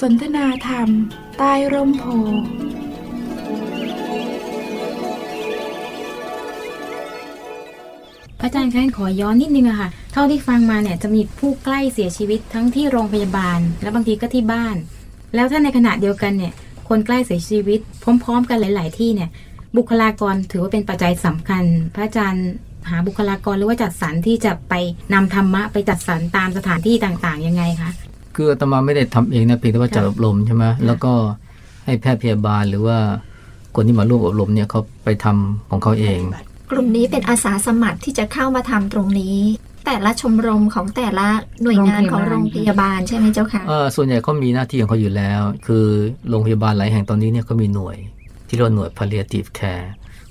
สนทนาธรรม ใต้ร่มโพพระอาจารย์คะขอย้อนนิดนึงอะค่ะ เท่าที่ฟังมาเนี่ยจะมีผู้ใกล้เสียชีวิตทั้งที่โรงพยาบาล และบางทีก็ที่บ้าน แล้วถ้าในขณะเดียวกันเนี่ยคนใกล้เสียชีวิต พร้อม ๆ กันหลาย ๆ ที่เนี่ย บุคลากรถือว่าเป็นปัจจัยสำคัญ พระอาจารย์ หาบุคลากรหรือว่าจัดสรรที่จะไปนำธรรมะไปจัดสรรตามสถานที่ต่างๆยังไงคะคืออาตมาไม่ได้ทำเองนะเพียงแต่ว่าจัดอบรมใช่ไหมแล้วก็ให้แพทย์พยาบาลหรือว่าคนที่มาร่วมอบรมเนี่ยเขาไปทำของเขาเอง กลุ่มนี้เป็นอาสาสมัครที่จะเข้ามาทำตรงนี้ แต่ละชมรมของแต่ละหน่วยงานของโรงพยาบาลใช่ไหมเจ้าค่ะส่วนใหญ่เขามีหน้าที่ของเขาอยู่แล้ว คือโรงพยาบาลหลายแห่งตอนนี้เนี่ยเขามีหน่วยที่เรียกหน่วย palliative care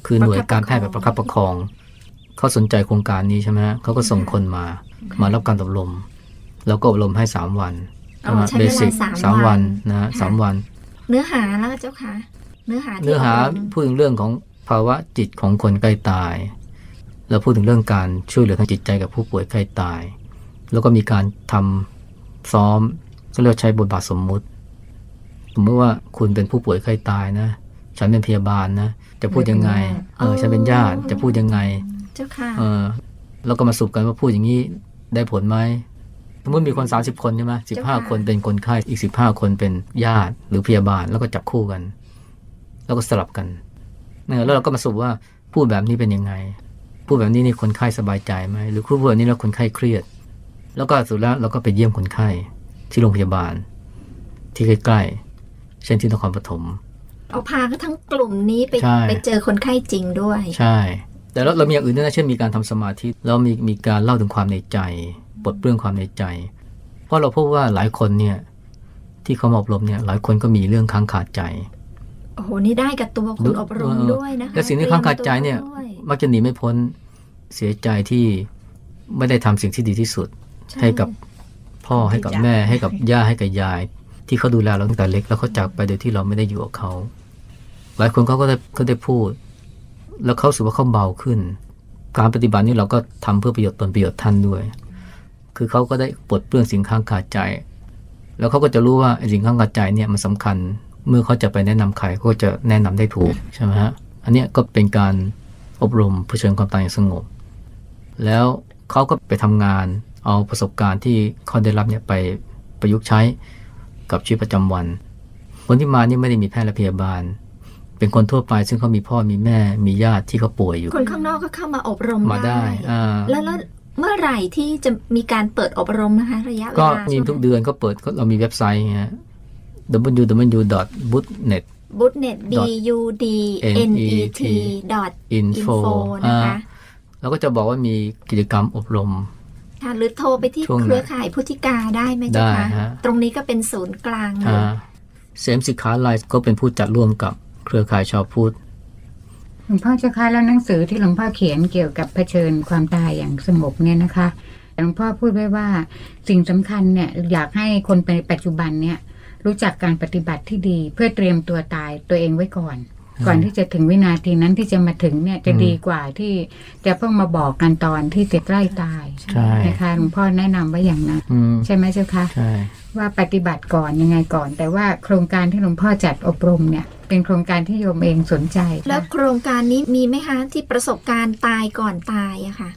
คือหน่วยการแพทย์แบบประคับประคอง เขาสนใจโครงการนี้ใช่ไหมเขาก็ส่งคนมามารับการอบรม แล้วก็อบรมให้สามวันเบสิกสามวันนะสามวัน เนื้อหาแล้วเจ้าค่ะ เนื้อหาเนื้อหาพูดถึงเรื่องของภาวะจิตของคนใกล้ตาย แล้วพูดถึงเรื่องการช่วยเหลือทางจิตใจกับผู้ป่วยใกล้ตาย แล้วก็มีการทำซ้อมก็เรียกใช้บทบาทสมมุติสมมติว่าคุณเป็นผู้ป่วยใกล้ตายนะ ฉันเป็นพยาบาลนะ จะพูดยังไง เออ ฉันเป็นญาติ จะพูดยังไงเจ้าค่ะเออแล้วก็มาสรุปกันว่าพูดอย่างนี้ได้ผลไหมสมมติมีคนสาสิบคนใช่ไหมสิบห้าคนเป็นคนไข้อีกสิบห้าคนเป็นญาติหรือพยาบาลแล้วก็จับคู่กัน แล้วก็สลับกันเนี่ยแล้วเราก็มาสรุปว่าพูดแบบนี้เป็นยังไง พูดแบบนี้นี่คนไข้สบายใจไหมหรือพูดแบบนี้แล้วคนไข้เครียด แล้วก็สุดแล้วเราก็ไปเยี่ยมคนไข้ที่โรงพยาบาล ที่ใกล้ๆเช่นที่นครปฐมเอาพาทั้งกลุ่มนี้ไปไปเจอคนไข้จริงด้วย ใช่ แต่เราเรามีอย่างอื่นด้วยนะเช่นมีการทำสมาธิเรามีมีการเล่าถึงความในใจปลดเปลื้องความในใจ เพราะเราพบว่าหลายคนเนี่ยที่เขาอบรมเนี่ยหลายคนก็มีเรื่องค้างขาดใจโอ้โหนี่ได้กับตัวคุณอบรมด้วยนะคะและสิ่งที่ข้างคาใจเนี่ยมักจะหนีไม่พ้นเสียใจที่ไม่ได้ทำสิ่งที่ดีที่สุด ให้กับพ่อให้กับแม่ให้กับย่าให้กับยาย ที่เขาดูแลเราตั้งแต่เล็กแล้วเขาจากไปโดยที่เราไม่ได้อยู่กับเขาหลายคนเขาก็ได้เขาได้พูด แล้วเขาสึกว่าเขาเบาขึ้น การปฏิบัตินี้เราก็ทำเพื่อประโยชน์ตนประโยชน์ท่านด้วย คือเขาก็ได้ปลดเปลื้องสิ่งข้างขาดใจ แล้วเขาก็จะรู้ว่าสิ่งข้างขาดใจเนี่ยมันสำคัญ เมื่อเขาจะไปแนะนำใครก็จะแนะนำได้ถูกใช่ไหมฮะ อันนี้ก็เป็นการอบรมผู้เชิญความตายอย่างสงบ แล้วเขาก็ไปทำงานเอาประสบการณ์ที่เขาได้รับเนี่ยไปประยุกต์ใช้กับชีวิตประจำวัน คนที่มานี่ไม่ได้มีแพทย์และพยาบาล เป็นคนทั่วไปซึ่งเขามีพ่อมีแม่มีญาติที่เขาป่วยอยู่ คนข้างนอกก็เข้ามาอบรมมาได้แล้วแล้วเมื่อไหร่ที่จะมีการเปิดอบรมนะคะระยะเวลาก็มีทุกเดือนก็เปิดเรามีเว็บไซต์ฮะ www.bootnet bootnet b u d n e t info นะคะแล้วก็จะบอกว่ามีกิจกรรมอบรมค่ะหรือโทรไปที่เครือข่ายพุทธิกาได้ไหมจ๊ะคะตรงนี้ก็เป็นศูนย์กลางเลยเซมสิขาไลฟ์ก็เป็นผู้จัดร่วมกับ เครือข่ายชาวพุทธหลวงพ่อจะคะแล้วหนังสือที่หลวงพ่อเขียนเกี่ยวกับเผชิญความตายอย่างสงบเนี่ยนะคะหลวงพ่อพูดไว้ว่าสิ่งสำคัญเนี่ยอยากให้คนในปัจจุบันเนี่ยรู้จักการปฏิบัติที่ดีเพื่อเตรียมตัวตายตัวเองไว้ก่อน ก่อนที่จะถึงวินาทีนั้นที่จะมาถึงเนี่ยจะดีกว่าที่จะเพิ่งมาบอกกันตอนที่จะใกล้ตายนะคะหลวงพ่อแนะนำว่าอย่างนั้นใช่ไหมเจ้าคะว่าปฏิบัติก่อนยังไงก่อน แต่ว่าโครงการที่หลวงพ่อจัดอบรมเนี่ยเป็นโครงการที่โยมเองสนใจ แล้วโครงการนี้มีไหมคะที่ประสบการณ์ตายก่อนตายอะค่ะ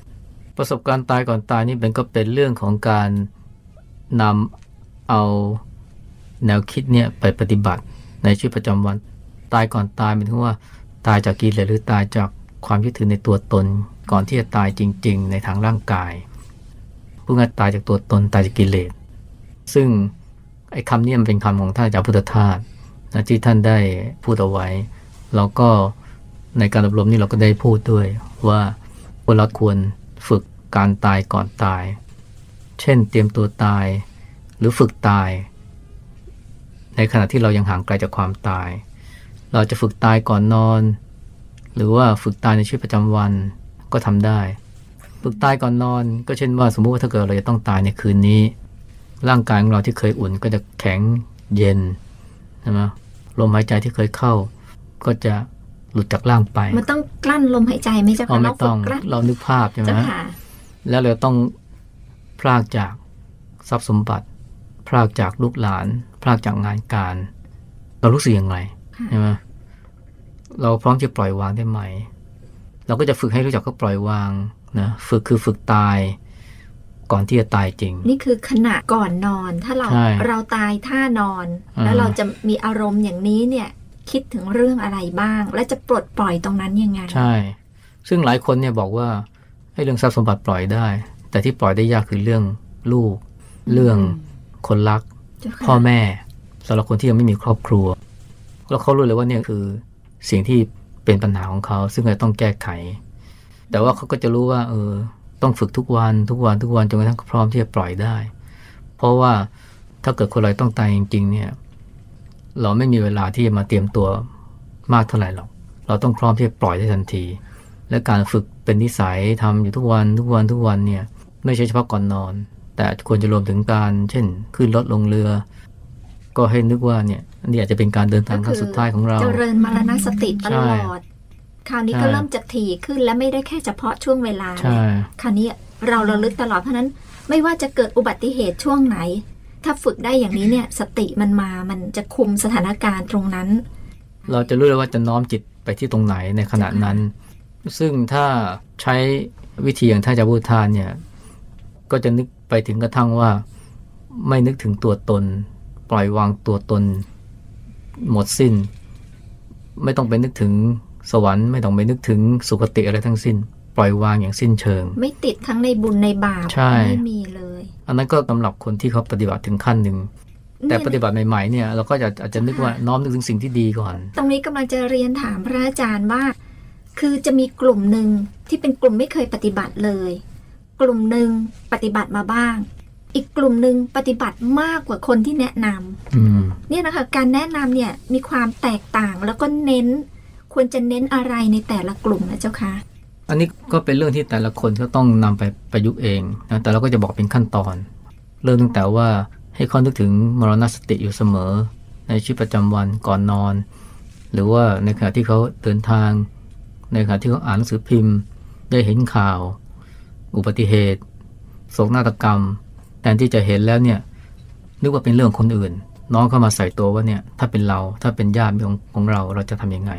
ประสบการณ์ตายก่อนตายนี่เป็นก็เป็นเรื่องของการนำเอาแนวคิดเนี่ยไปปฏิบัติในชีวิตประจำวัน ตายก่อนตายหมายถึงว่าตายจากกิเลสหรือตายจากความยึดถือในตัวตน ก่อนที่จะตายจริง ๆ ในทางร่างกายผู้งานตายจากตัวตนตายจากกิเลสซึ่งไอ้คำนี้มันเป็นคำของท่านจากพุทธทาสนะที่ท่านได้พูดเอาไว้เราก็ในการอบรมนี้เราก็ได้พูดด้วยว่าเราควรฝึกการตายก่อนตาย เช่นเตรียมตัวตายหรือฝึกตาย ในขณะที่เรายังห่างไกลจากความตาย เราจะฝึกตายก่อนนอน หรือว่าฝึกตายในชีวิตประจำวันก็ทำได้ ฝึกตายก่อนนอน ก็เช่นว่าสมมุติว่าถ้าเกิดเราจะต้องตายในคืนนี้ ร่างกายของเราที่เคยอุ่นก็จะแข็งเย็นใช่ไหมลมหายใจที่เคยเข้า ก็จะหลุดจากร่างไป มันต้องกลั้นลมหายใจไม่ใช่คะไม่ต้องเรานึกภาพใช่ไหมแล้วเราต้องพลากจากทรัพย์สมบัติพรากจากลูกหลานพรากจากงานการ เรารู้สึกยังไงค่ะ ใช่ไหมเราพร้อมจะปล่อยวางได้ไหม เราก็จะฝึกให้รู้จักก็ปล่อยวางนะฝึกคือฝึกตาย ก่อนที่จะตายจริง นี่คือขณะก่อนนอน ถ้าเราใช่เราตายท่านอนอ่าแล้วเราจะมีอารมณ์อย่างนี้เนี่ย คิดถึงเรื่องอะไรบ้าง และจะปลดปล่อยตรงนั้นยังไงใช่ ซึ่งหลายคนเนี่ยบอกว่าให้เรื่องทรัพย์สมบัติปล่อยได้ แต่ที่ปล่อยได้ยากคือเรื่องลูก เรื่องคนรักเจ้าค่ะพ่อแม่สำหรับคนที่ยังไม่มีครอบครัว แล้วเขารู้เลยว่าเนี่ยคือสิ่งที่เป็นปัญหาของเขา ซึ่งจะต้องแก้ไข แต่ว่าเขาก็จะรู้ว่าเออต้องฝึกทุกวันทุกวันทุกวันจนกระทั่งพร้อมที่จะปล่อยได้ เพราะว่าถ้าเกิดคนเราต้องตายจริงๆเนี่ยเราไม่มีเวลาที่จะมาเตรียมตัวมากเท่าไหร่หรอก เราต้องพร้อมที่จะปล่อยได้ทันที และการฝึกเป็นนิสัยทำอยู่ทุกวันทุกวันทุกวันเนี่ยไม่ใช่เฉพาะก่อนนอน แต่ควรจะรวมถึงการ เช่น ขึ้นรถลงเรือ ก็ให้นึกว่าเนี่ย นี่อาจจะเป็นการเดินทางครั้งสุดท้ายของเรา เจริญมรณสติตลอด คราวนี้ก็ใช่เริ่มจะถี่ขึ้นและไม่ได้แค่เฉพาะช่วงเวลาใช่คราวนี้เราระลึกตลอดเพราะฉะนั้นไม่ว่าจะเกิดอุบัติเหตุช่วงไหน ถ้าฝึกได้อย่างนี้เนี่ยสติมันมามันจะคุมสถานการณ์ตรงนั้น เราจะรู้เลยว่าจะน้อมจิตไปที่ตรงไหนในขณะนั้น ซึ่งถ้าใช้วิธีอย่างท่านจะพูดทานเนี่ยก็จะนึกไปถึงกระทั่งว่า ไม่นึกถึงตัวตน ปล่อยวางตัวตน หมดสิ้น ไม่ต้องไปนึกถึงสวรรค์ไม่ต้องไปนึกถึงสุคติอะไรทั้งสิ้น ปล่อยวางอย่างสิ้นเชิง ไม่ติดทั้งในบุญในบาปใช่ไม่มีเลย อันนั้นก็สำหรับคนที่เขาปฏิบัติถึงขั้นหนึ่งแต่ปฏิบัติใหม่ๆเนี่ยเราก็จะอาจจะนึกว่าน้อมนึกถึงสิ่งที่ดีก่อน ตรงนี้กำลังจะเรียนถามพระอาจารย์ว่า คือจะมีกลุ่มหนึ่งที่เป็นกลุ่มไม่เคยปฏิบัติเลย กลุ่มหนึ่งปฏิบัติมาบ้าง อีกกลุ่มหนึ่งปฏิบัติมากกว่าคนที่แนะนำอืมเนี่ยนะคะ การแนะนำเนี่ยมีความแตกต่างแล้วก็เน้น ควรจะเน้นอะไรในแต่ละกลุ่มนะเจ้าคะอันนี้ก็เป็นเรื่องที่แต่ละคนก็ต้องนำไปประยุกต์เองนะแต่เราก็จะบอกเป็นขั้นตอน เริ่มตั้งแต่ว่าให้เขานึกถึงมรณสติอยู่เสมอ ในชีวิตประจำวันก่อนนอน หรือว่าในขณะที่เขาเดินทาง ในขณะที่เขาอ่านหนังสือพิมพ์ ได้เห็นข่าว อุบัติเหตุโศกนาฏกรรม แทนที่จะเห็นแล้วเนี่ยนึกว่าเป็นเรื่องคนอื่น น้องเข้ามาใส่ตัวว่าเนี่ยถ้าเป็นเราถ้าเป็นญาติของของเราเราจะทำยังไง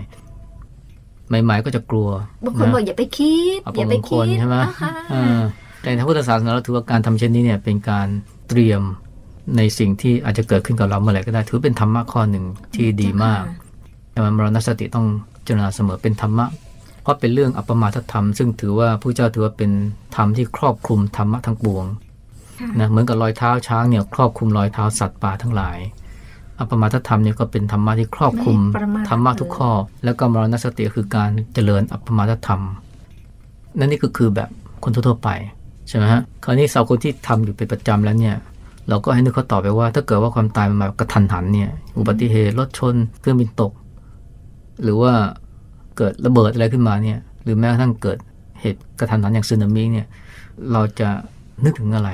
ใหม่ๆก็จะกลัวบางคนนะบอกอย่าไปคิดเอาอย่าปไปมงคคิลดใช่ไหมอ่าฮะเออแต่ในทางพุทธศาสนาเราถือว่าการทำเช่นนี้เนี่ยเป็นการเตรียมในสิ่งที่อาจจะเกิดขึ้นกับเราเมื่อไหร่ก็ได้ ถือเป็นธรรมะข้อหนึ่งที่ดีมากแต่มันมรณสติต้องเจริญเสมอเป็นธรรมะ เพราะเป็นเรื่องอัปปมาทธรรม ซึ่งถือว่าผู้เจ้าถือว่าเป็นธรรมที่ครอบคลุมธรรมะทั้งปวงค่ะ นะเหมือนกับรอยเท้าช้างเนี่ยครอบคลุมรอยเท้าสัตว์ป่าทั้งหลายอัปปมาทธรรมเนี่ยก็เป็นธรรมะที่ครอบคลุมไม่ประมาทธรรมะทุกข้อ แล้วก็มรณสติก็คือการเจริญอัปปมาทธรรม นั่นนี่ก็คือแบบคนทั่วๆไปใช่ไหมฮะคราวนี้สาวคนที่ทำอยู่เป็นประจำแล้วเนี่ยเราก็ให้นึกเขาตอบไปว่า ถ้าเกิดว่าความตายมันมากระทันหันเนี่ยอุบัติเหตุรถชน เครื่องบินตก หรือว่าเกิดระเบิดอะไรขึ้นมาเนี่ยหรือแม้กระทั่งเกิดเหตุกระทันหันอย่างสึนามิเนี่ยเราจะนึกถึงอะไร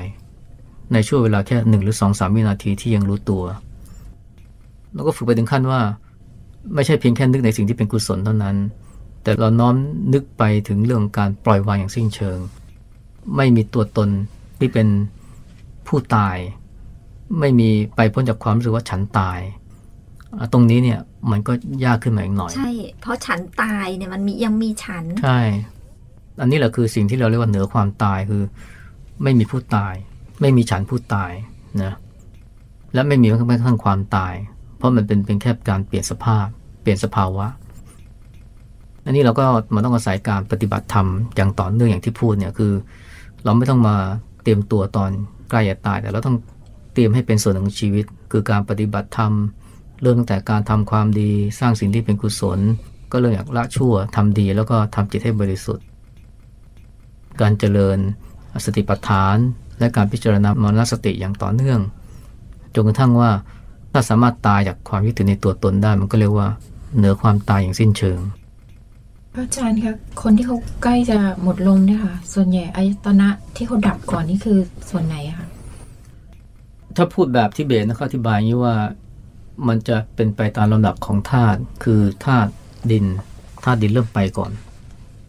ในช่วงเวลาแค่หนึ่งหรือสองสามวินาทีที่ยังรู้ตัว แล้วก็ฝึกไปถึงขั้นว่า ไม่ใช่เพียงแค่นึกในสิ่งที่เป็นกุศลเท่านั้น แต่เราน้อมนึกไปถึงเรื่องการปล่อยวางอย่างสิ้นเชิง ไม่มีตัวตนที่เป็นผู้ตาย ไม่มีไปพ้นจากความรู้สึกว่าฉันตายอะตรงนี้เนี่ยมันก็ยากขึ้นมาอีกหน่อย ใช่ เพราะฉันตายเนี่ยมันมียังมีฉัน ใช่ อันนี้แหละคือสิ่งที่เราเรียกว่าเหนือความตายคือ ไม่มีผู้ตาย ไม่มีฉันผู้ตายนะและไม่มีแม้กระทั่งความตาย เพราะมันเป็นเป็นแค่การเปลี่ยนสภาพ เปลี่ยนสภาวะ อันนี้เราก็มันต้องอาศัยการปฏิบัติธรรมอย่างต่อเนื่องอย่างที่พูดเนี่ยคือ เราไม่ต้องมาเตรียมตัวตอนใกล้จะตาย แต่เราต้องเตรียมให้เป็นส่วนหนึ่งของชีวิต คือการปฏิบัติธรรม เริ่มตั้งแต่การทำความดีสร้างสิ่งที่เป็นกุศล ก็เริ่มจากละชั่วทำดี แล้วก็ทำจิตให้บริสุทธิ์ การเจริญสติปัฏฐาน และการพิจารณามรณสติอย่างต่อเนื่อง จนกระทั่งว่าถ้าสามารถตายจากความยึดถือในตัวตนได้มันก็เรียกว่าเหนือความตายอย่างสิ้นเชิง พระอาจารย์คะคนที่เขาใกล้จะหมดลมเนี่ยค่ะ ส่วนใหญ่อายตนะที่เขาดับก่อนนี่คือส่วนไหนอะคะถ้าพูดแบบที่เบสนะเขาอธิบายอย่างนี้ว่ามันจะเป็นไปตามลำดับของธาตุคือธาตุดินธาตุดินเริ่มไปก่อน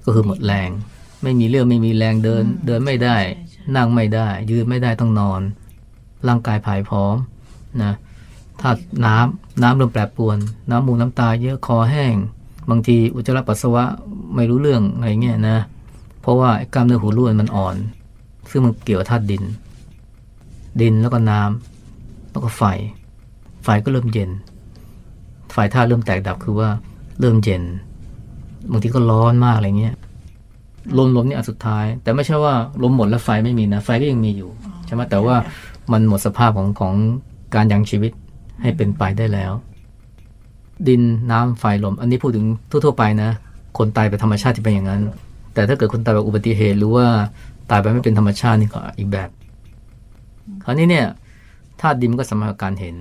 ก็คือหมดแรง ไม่มีเรื่องไม่มีแรงเดินเดินไม่ได้ นั่งไม่ได้ ยืนไม่ได้ต้องนอน ร่างกายผายพร้อมนะถ้าน้ำน้ำเริ่มแปรปรวน น้ำมูกน้ำตาเยอะคอแห้ง บางทีอุจจาระปัสสาวะไม่รู้เรื่องอะไรเงี้ยนะ เพราะว่าไอ้กล้ามเนื้อหูรูดมันอ่อน ซึ่งมันเกี่ยวธาตุดิน ดินแล้วก็น้ำแล้วก็ไฟ ไฟก็เริ่มเย็น ไฟธาตุเริ่มแตกดับคือว่าเริ่มเย็น บางทีก็ร้อนมากอะไรเงี้ย ลมลมนี่อันสุดท้าย แต่ไม่ใช่ว่าลมหมดแล้วไฟไม่มีนะ ไฟก็ยังมีอยู่ใช่ไหมแต่ว่ามันหมดสภาพของของการยังชีวิตให้เป็นไปได้แล้ว ดินน้ำไฟลม อันนี้พูดถึงทั่วๆไปนะ คนตายไปธรรมชาติที่เป็นอย่างนั้น แต่ถ้าเกิดคนตายแบบอุบัติเหตุหรือว่าตายไปไม่เป็นธรรมชาตินี่ก็อีกแบบ คราวนี้เนี่ยธาตุดินก็สามารถการเห็น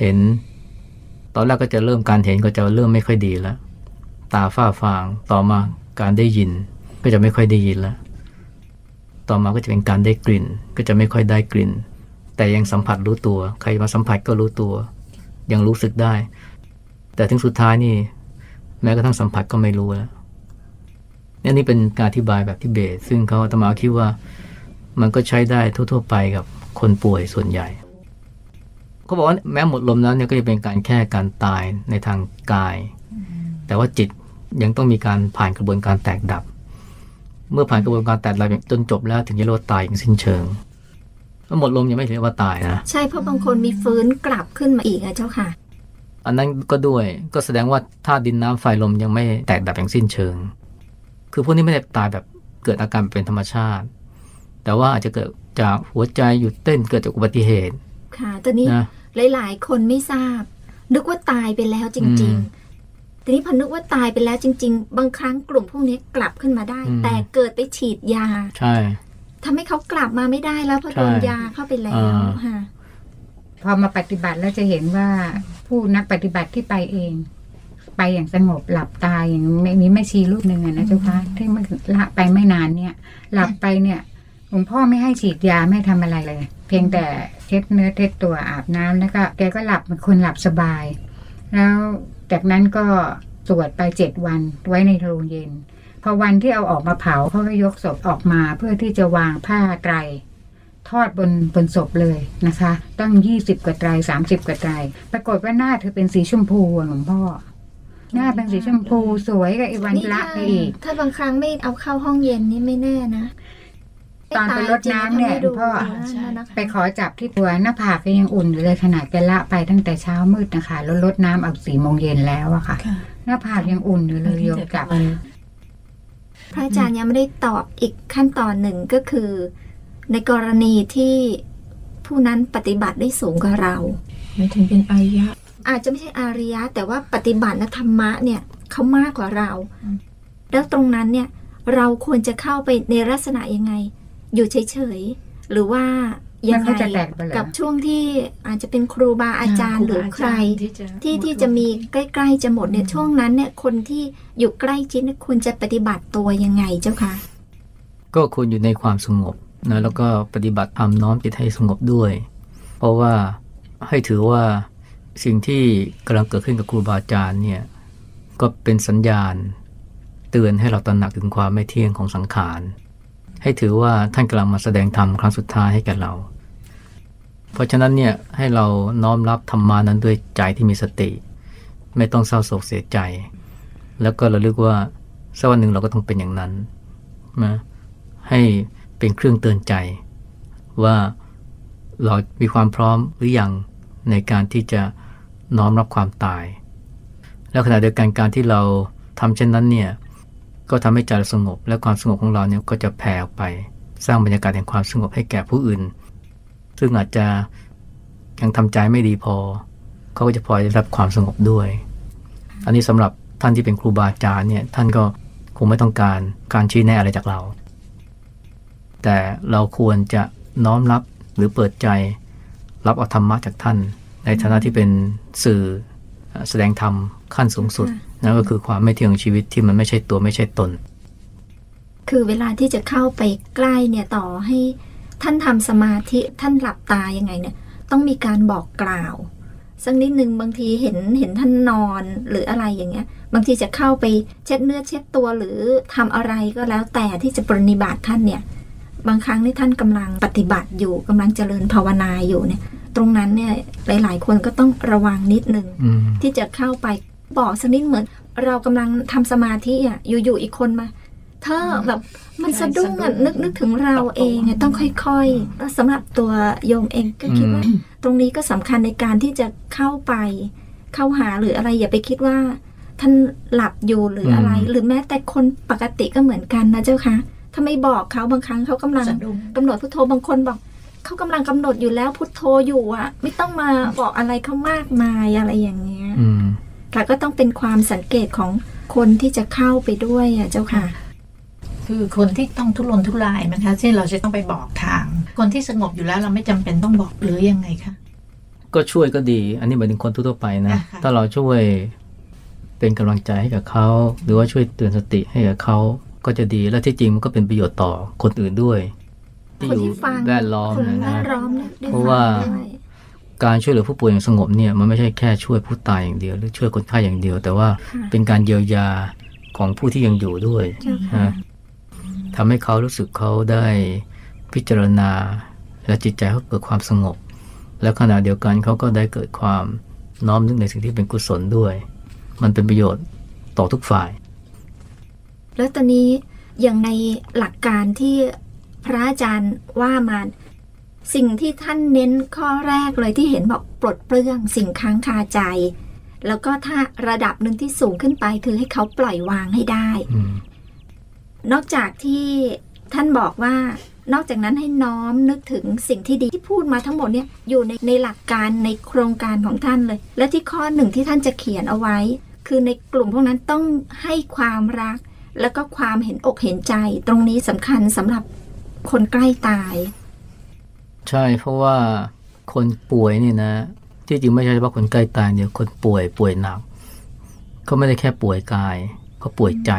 เห็น ตอนแรกก็จะเริ่มการเห็นก็จะเริ่มไม่ค่อยดีแล้ว ตาฝ้าฟางต่อมา การได้ยินก็จะไม่ค่อยได้ยินแล้ว ต่อมาก็จะเป็นการได้กลิ่น ก็จะไม่ค่อยได้กลิ่น แต่ยังสัมผัสรู้ตัว ใครมาสัมผัสก็รู้ตัว ยังรู้สึกได้ แต่ถึงสุดท้ายนี่ แม้กระทั่งสัมผัสก็ไม่รู้แล้วนี่นี่เป็นการอธิบายแบบที่เบสซึ่งเขาอาตมาคิดว่ามันก็ใช้ได้ทั่ว ๆ ไปกับคนป่วยส่วนใหญ่เขาบอกว่าแม้หมดลมแล้วเนี่ยก็จะเป็นการแค่การตายในทางกาย แต่ว่าจิต ยังต้องมีการผ่านกระบวนการแตกดับ เมื่อผ่านกระบวนการแตกดับจนจบแล้วถึงจะเรียกว่าตายอย่างสิ้นเชิงแล้วหมดลมยังไม่เรียกว่าตายนะใช่เพราะบางคนมีฟื้นกลับขึ้นมาอีกอะเจ้าค่ะ อันนั้นก็ด้วยก็แสดงว่าธาตุดินน้ำไฟลมยังไม่แตกดับอย่างสิ้นเชิง คือพวกนี้ไม่ได้ตายแบบเกิดอาการเป็นธรรมชาติ แต่ว่าอาจจะเกิดจากหัวใจหยุดเต้นเกิดจากอุบัติเหตุ ค่ะตอนนี้นะหลาย ๆ คนไม่ทราบ นึกว่าตายไปแล้วจริง ๆ ทีนี้พอนึกว่าตายไปแล้วจริง ๆ บางครั้งกลุ่มพวกนี้กลับขึ้นมาได้ แต่เกิดไปฉีดยา ใช่ทำให้เขากลับมาไม่ได้แล้วเพราะโดนใช่ยาเข้าไปแล้วอ่าค่ะพอมาปฏิบัติแล้วจะเห็นว่าผู้นักปฏิบัติที่ไปเอง ไปอย่างสงบหลับตายอย่างไม่มีแม่ชีรูปหนึ่งอะนะเจ้าคะที่มันละไปไม่นานเนี่ย หลับไปเนี่ยหลวงพ่อไม่ให้ฉีดยาไม่ทำอะไรเลย เพียงแต่เช็ดเนื้อเช็ดตัวอาบน้ำแล้วก็แกก็หลับเป็นคนหลับสบาย แล้ว จากนั้นก็สวดไปเจ็ดวันไว้ในโรงเย็น พอวันที่เอาออกมาเผาเขาก็ยกศพออกมาเพื่อที่จะวางผ้าไตร ทอดบนบนศพเลยนะคะ ตั้งยี่สิบกว่าไตรสามสิบกว่าไตร ปรากฏว่าหน้าเธอเป็นสีชมพูอะหลวงพ่อ หน้าเป็นสีชมพูสวยกับอีวันนี่ละถ้าไปอีก ถ้าบางครั้งไม่เอาเข้าห้องเย็นนี่ไม่แน่นะ ตอนไปรดน้ำเนี่ยให้ตาจริงๆพ่อทำให้ดูนะคะไปขอจับที่ตัวหน้าผากก็ยังอุ่นอยู่เลยขนาดแกละไปตั้งแต่เช้ามืดนะคะแล้วรดน้ำเอาสี่โมงเย็นแล้วอะค่ะค่ะ หน้าผากยังอุ่นอยู่เลยโยมจับพระอาจารย์ยังไม่ได้ตอบอีกขั้นตอนหนึ่งก็คือ ในกรณีที่ผู้นั้นปฏิบัติได้สูงกว่าเราหมายถึงเป็นอายะ อาจจะไม่ใช่อาริยะ แต่ว่าปฏิบัติและธรรมะเนี่ยเขามากกว่าเราอืมแล้วตรงนั้นเนี่ยเราควรจะเข้าไปในลักษณะยังไง อยู่เฉยๆ หรือว่ายังแล้วไงเขาจะแตกไปเหรอกับช่วงที่อาจจะเป็นครูบาอาจารย์หรือใคร ที่ที่จะมีใกล้ๆจะหมดเนี่ยช่วงนั้นเนี่ยคนที่อยู่ใกล้ชิดเนี่ยควรจะปฏิบัติตัวยังไงเจ้าคะก็ควรอยู่ในความสงบนะแล้วก็ปฏิบัติธรรมน้อมจิตให้สงบด้วย เพราะว่าให้ถือว่าสิ่งที่กำลังเกิดขึ้นกับครูบาอาจารย์เนี่ยก็เป็นสัญญาณ เตือนให้เราตระหนักถึงความไม่เที่ยงของสังขาร ให้ถือว่าท่านกำลังมาแสดงธรรมครั้งสุดท้ายให้แก่เรา เพราะฉะนั้นเนี่ยให้เราน้อมรับธรรมานั้นด้วยใจที่มีสติ ไม่ต้องเศร้าโศกเสียใจ แล้วก็ระลึกว่าสักวันหนึ่งเราก็ต้องเป็นอย่างนั้นนะให้เป็นเครื่องเตือนใจ ว่าเรามีความพร้อมหรือยังในการที่จะน้อมรับความตาย แล้วขณะเดียวกันการที่เราทำเช่นนั้นเนี่ย ก็ทำให้ใจเราสงบ และความสงบของเราเนี่ยก็จะแผ่ออกไป สร้างบรรยากาศแห่งความสงบให้แก่ผู้อื่น ซึ่งอาจจะยังทำใจไม่ดีพอ เขาก็จะพลอยได้รับความสงบด้วย อันนี้สำหรับท่านที่เป็นครูบาอาจารย์เนี่ยท่านก็คงไม่ต้องการการชี้แนะอะไรจากเรา แต่เราควรจะน้อมรับหรือเปิดใจ รับเอาธรรมะจากท่าน ในฐานะที่เป็นสื่อแสดงธรรมขั้นสูงสุด นั่นก็คือความไม่เที่ยงของชีวิตที่มันไม่ใช่ตัวไม่ใช่ตน คือเวลาที่จะเข้าไปใกล้เนี่ยต่อให้ท่านทำสมาธิท่านหลับตายังไงเนี่ย ต้องมีการบอกกล่าวสักนิดนึงบางทีเห็นเห็นท่านนอนหรืออะไรอย่างเงี้ย บางทีจะเข้าไปเช็ดเนื้อเช็ดตัวหรือทำอะไรก็แล้วแต่ที่จะปรนนิบัติท่านเนี่ย บางครั้งนี่ท่านกำลังปฏิบัติอยู่กำลังเจริญภาวนาอยู่เนี่ยตตรงนั้นเนี่ยหลาย ๆ คนก็ต้องระวังนิดนึงอืมที่จะเข้าไป บอกสักนิดเหมือน เรากำลังทำสมาธิอะอยู่ๆอีกคนมาเธอแบบมันสะดุ้งอะนึกนึกถึงเราเองอะต้องค่อยๆแล้วสำหรับตัวโยมเองก็คิดว่า ตรงนี้ก็สำคัญในการที่จะเข้าไป เข้าหาหรืออะไรอย่าไปคิดว่า ท่านหลับอยู่หรืออะไร หรือแม้แต่คนปกติก็เหมือนกันนะเจ้าค่ะถ้าไม่บอกเขาบางครั้งเขากำลังสะดุ้งกำหนดพุทโธบางคนบอกเขากำลังกำหนดอยู่แล้วพุทโธอยู่อะ ไม่ต้องมาบอกอะไรเขามากมายอะไรอย่างเงี้ยอืม ค่ะ ก็ต้องเป็นความสังเกตของคนที่จะเข้าไปด้วยอะเจ้าค่ะ คือคนที่ต้องทุรนทุรายนะคะที่เราจะต้องไปบอกทาง คนที่สงบอยู่แล้วเราไม่จำเป็นต้องบอกหรือยังไงคะก็ช่วยก็ดี อันนี้หมายถึงคนทั่วๆไปนะอะค่ะถ้าเราช่วยเป็นกำลังใจให้กับเขา หรือว่าช่วยเตือนสติให้กับเขาก็จะดีและที่จริงมันก็เป็นประโยชน์ต่อคนอื่นด้วยคนที่ฟังแวดล้อมคนนะแวนะดล้อมเนี่ยได้เพราะฟังว่าด้วย การช่วยเหลือผู้ป่วยอย่างสงบเนี่ยมันไม่ใช่แค่ช่วยผู้ตายอย่างเดียว หรือช่วยคนไข้อย่างเดียว แต่ว่าค่ะเป็นการเยียวยาของผู้ที่ยังอยู่ด้วยเจ้าค่ะนะทำให้เขารู้สึกเขาได้พิจารณา และจิตใจเขาเกิดความสงบ แล้วขณะเดียวกันเขาก็ได้เกิดความน้อมนึกในสิ่งที่เป็นกุศลด้วย มันเป็นประโยชน์ต่อทุกฝ่าย แล้วตอนนี้อย่างในหลักการที่พระอาจารย์ว่ามา สิ่งที่ท่านเน้นข้อแรกเลยที่เห็นบอกปลดเปลื้องสิ่งค้างคาใจ แล้วก็ถ้าระดับหนึ่งที่สูงขึ้นไปคือให้เขาปล่อยวางให้ได้อืมนอกจากที่ท่านบอกว่านอกจากนั้นให้น้อมนึกถึงสิ่งที่ดีที่พูดมาทั้งหมดเนี่ยอยู่ในในหลักการในโครงการของท่านเลย และที่ข้อหนึ่งที่ท่านจะเขียนเอาไว้ คือในกลุ่มพวกนั้นต้องให้ความรัก แล้วก็ความเห็นอกเห็นใจ ตรงนี้สำคัญสำหรับคนใกล้ตาย ใช่เพราะว่าคนป่วยนี่นะ ที่จริงไม่ใช่เฉพาะคนใกล้ตายเดียวคนป่วยป่วยหนักเขาไม่ได้แค่ป่วยกายเขาป่วยใจ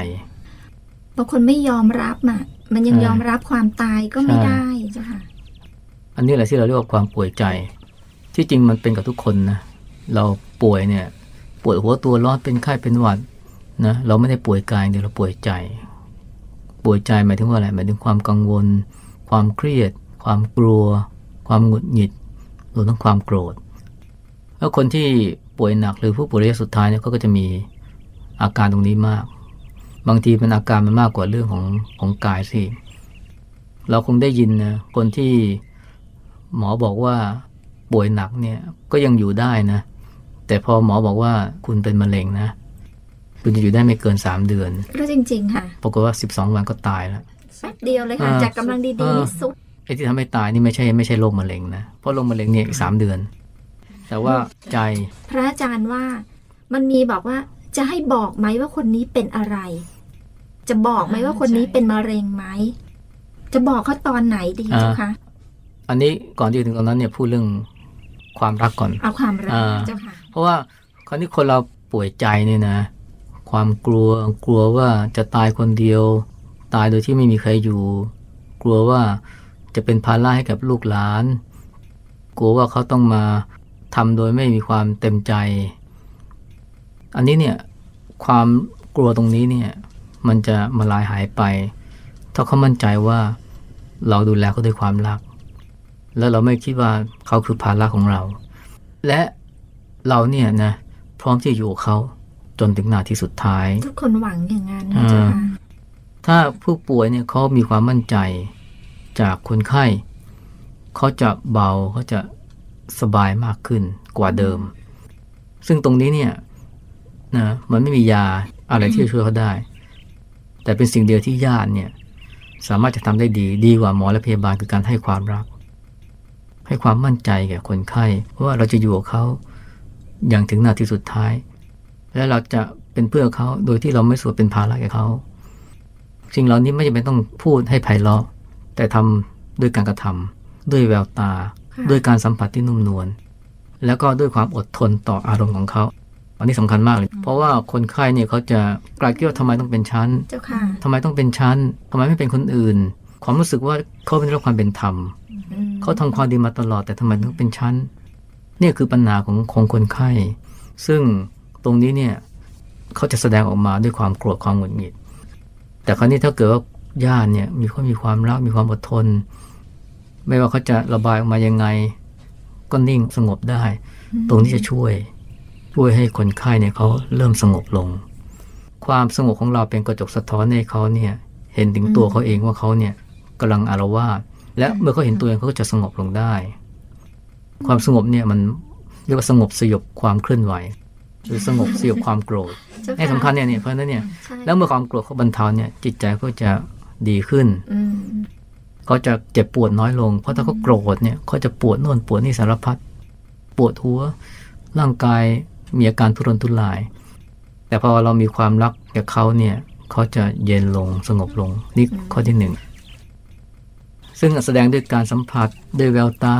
บางคนไม่ยอมรับอะมันยังใช่ยอมรับความตายก็ไม่ใช่ได้เจ้าค่ะอันนี้แหละที่เราเรียกว่าความป่วยใจ ที่จริงมันเป็นกับทุกคนนะเราป่วยเนี่ยปวดหัวตัวร้อนเป็นไข้เป็นหวัดนะเราไม่ได้ป่วยกายเดียวเราป่วยใจ ป่วยใจหมายถึงว่าอะไรหมายถึงความกังวล ความเครียด ความกลัวความ หงุดหงิดรวมทั้งความโกรธ แล้วคนที่ป่วยหนักหรือผู้ป่วยระยะสุดท้ายเนี่ยเขาก็จะมีอาการตรงนี้มาก บางทีมันอาการมันมากกว่าเรื่องของของกายสิเราคงได้ยินนะคนที่หมอบอกว่าป่วยหนักเนี่ยก็ยังอยู่ได้นะ แต่พอหมอบอกว่าคุณเป็นมะเร็งนะ คุณจะอยู่ได้ไม่เกินสามเดือน ก็จริง ๆ ค่ะปรากฏว่าสิบสองวันก็ตายแล้วแป๊บเดียวเลยค่ะอ่าจากกำลังดีอ่าๆนี่สุดไอ้ที่ทำให้ตายนี่ไม่ใช่ไม่ใช่โรคมะเร็งนะเพราะโรคมะเร็งเนี่ยอีกสามเดือน แต่ว่าใจ พระอาจารย์ว่ามันมีบอกว่าจะให้บอกไหมว่าคนนี้เป็นอะไร จะบอกไหมว่าคนนี้เป็นมะเร็งไหมจะบอกเขาตอนไหนดีอ่าเจ้าคะอันนี้ก่อนที่จะถึงตรงนั้นเนี่ยพูดเรื่องความรักก่อนเอาความรักอ่าเจ้าค่ะเพราะว่าคราวนี้คนเราป่วยใจเนี่ยนะ ความกลัวกลัวว่าจะตายคนเดียว ตายโดยที่ไม่มีใครอยู่ กลัวว่า จะเป็นภาระให้กับลูกหลาน กลัวว่าเขาต้องมาทำโดยไม่มีความเต็มใจ อันนี้เนี่ยความกลัวตรงนี้เนี่ยมันจะมาลายหายไป ถ้าเขามั่นใจว่าเราดูแลเขาด้วยความรัก แล้วเราไม่คิดว่าเขาคือภาระของเรา และเราเนี่ยนะพร้อมที่จะอยู่กับเขาจนถึงนาทีสุดท้าย ทุกคนหวังอย่างนั้นนะอ่าเจ้าค่ะถ้าผู้ป่วยเนี่ยเขามีความมั่นใจ จากคนไข้ เขาจะเบาเขาจะสบายมากขึ้นกว่าเดิม ซึ่งตรงนี้เนี่ยนะมันไม่มียาอะไรที่จะช่วยเขาได้ แต่เป็นสิ่งเดียวที่ญาติเนี่ยสามารถจะทำได้ดีดีกว่าหมอและพยาบาลคือการให้ความรัก ให้ความมั่นใจแก่คนไข้ว่าเราจะอยู่กับเขาอย่างถึงนาทีสุดท้าย และเราจะเป็นเพื่อเขาโดยที่เราไม่สวดเป็นภาระแก่เขาสิ่งเหล่านี้ไม่จำเป็นต้องพูดให้ไพเราะ แต่ทำด้วยการกระทำด้วยแววตาค่ะด้วยการสัมผัสที่นุ่มนวลแล้วก็ด้วยความอดทนต่ออารมณ์ของเขาอันนี้สำคัญมากเลย เพราะว่าคนไข้เนี่ยเขาจะกลายคิดว่าทำไมต้องเป็นชั้นเจ้าค่ะทำไมต้องเป็นชั้นทำไมไม่เป็นคนอื่น ความรู้สึกว่าเขาไม่ได้รับความเป็นธรรมอืมเขาทำความดีมาตลอดแต่ทำไมต้องเป็นชั้นเนี่ยคือปัญหาของของคนไข้ ซึ่งตรงนี้เนี่ยเขาจะแสดงออกมาด้วยความโกรธความหงุดหงิด แต่คราวนี้ถ้าเกิดว่า ญาติเนี่ยมีเขามีความรักมีความอดทน ไม่ว่าเขาจะระบายออกมายังไง ก็นิ่งสงบได้ ตรงที่จะช่วย ช่วยให้คนไข้เนี่ยเขาเริ่มสงบลง ความสงบของเราเป็นกระจกสะท้อนให้เขาเนี่ยเห็นถึงตัวเขาเองว่าเขาเนี่ยกำลังอารวาสและเมื่อเขาเห็นตัวเองเขาก็จะสงบลงได้ ความสงบเนี่ยมันเรียกว่าสงบสยบความเคลื่อนไหวหรือสงบสยบความโกรธเจ้าให้สำคัญเนี่ยเนี่ยเพราะฉะนั้นเนี่ยใช่แล้วเมื่อความโกรธเขาบรรเทาเนี่ยจิตใจก็จะ ดีขึ้นอืมเขาจะเจ็บปวดน้อยลง เพราะถ้าเขาโกรธเนี่ยเขาจะปวดโน่นปวดนี่สารพัดปวดหัวร่างกายมีอาการทุรนทุราย แต่พอเรามีความรักกับเขาเนี่ยเขาจะเย็นลงสงบลงนี่ข้อที่หนึ่งซึ่งแสดงด้วยการสัมผัสด้วยแววตา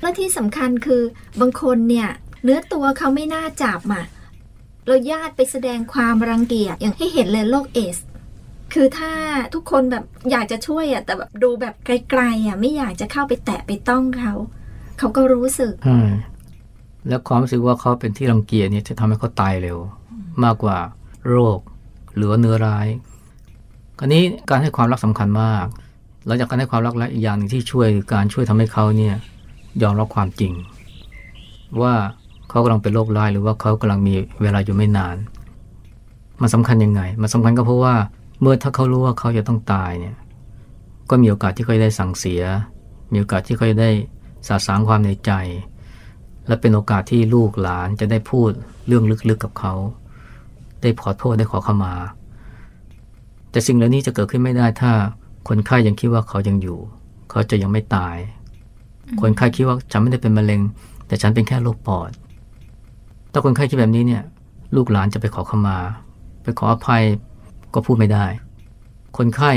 และที่สำคัญคือบางคนเนี่ยเนื้อตัวเขาไม่น่าจับอะเราญาติไปแสดงความรังเกียจอย่างให้เห็นเลยโรคเอส คือถ้าทุกคนแบบอยากจะช่วยอะแต่แบบดูแบบไกลๆอะไม่อยากจะเข้าไปแตะไปต้องเขาเขาก็รู้สึกแล้วความรู้สึกว่าเขาเป็นที่รังเกียจเนี่ยจะทำให้เขาตายเร็ว มากกว่าโรค หรือว่าเนื้อร้ายคราวนี้การให้ความรักสำคัญมากหลังจากการให้ความรักแล้วอีกอย่างหนึ่งที่ช่วยคือการช่วยทำให้เขาเนี่ยยอมรับความจริง ว่าเขากำลังเป็นโรคร้ายหรือว่าเขากำลังมีเวลาอยู่ไม่นาน มันสำคัญยังไง มันสำคัญก็เพราะว่า เมื่อถ้าเขารู้ว่าเขาจะต้องตายเนี่ย ก็มีโอกาสที่เขาจะได้สั่งเสีย มีโอกาสที่เขาจะได้สาสางความในใจ และเป็นโอกาสที่ลูกหลานจะได้พูดเรื่องลึกๆกับเขา ได้ขอโทษได้ขอขมา แต่สิ่งเหล่านี้จะเกิดขึ้นไม่ได้ถ้าคนไข้ยังคิดว่าเขายังอยู่ เขาจะยังไม่ตาย คนไข้คิดว่าฉันไม่ได้เป็นมะเร็ง แต่ฉันเป็นแค่โรคปอด ถ้าคนไข้คิดแบบนี้เนี่ย ลูกหลานจะไปขอขมา ไปขออภัย ก็พูดไม่ได้ คนไข้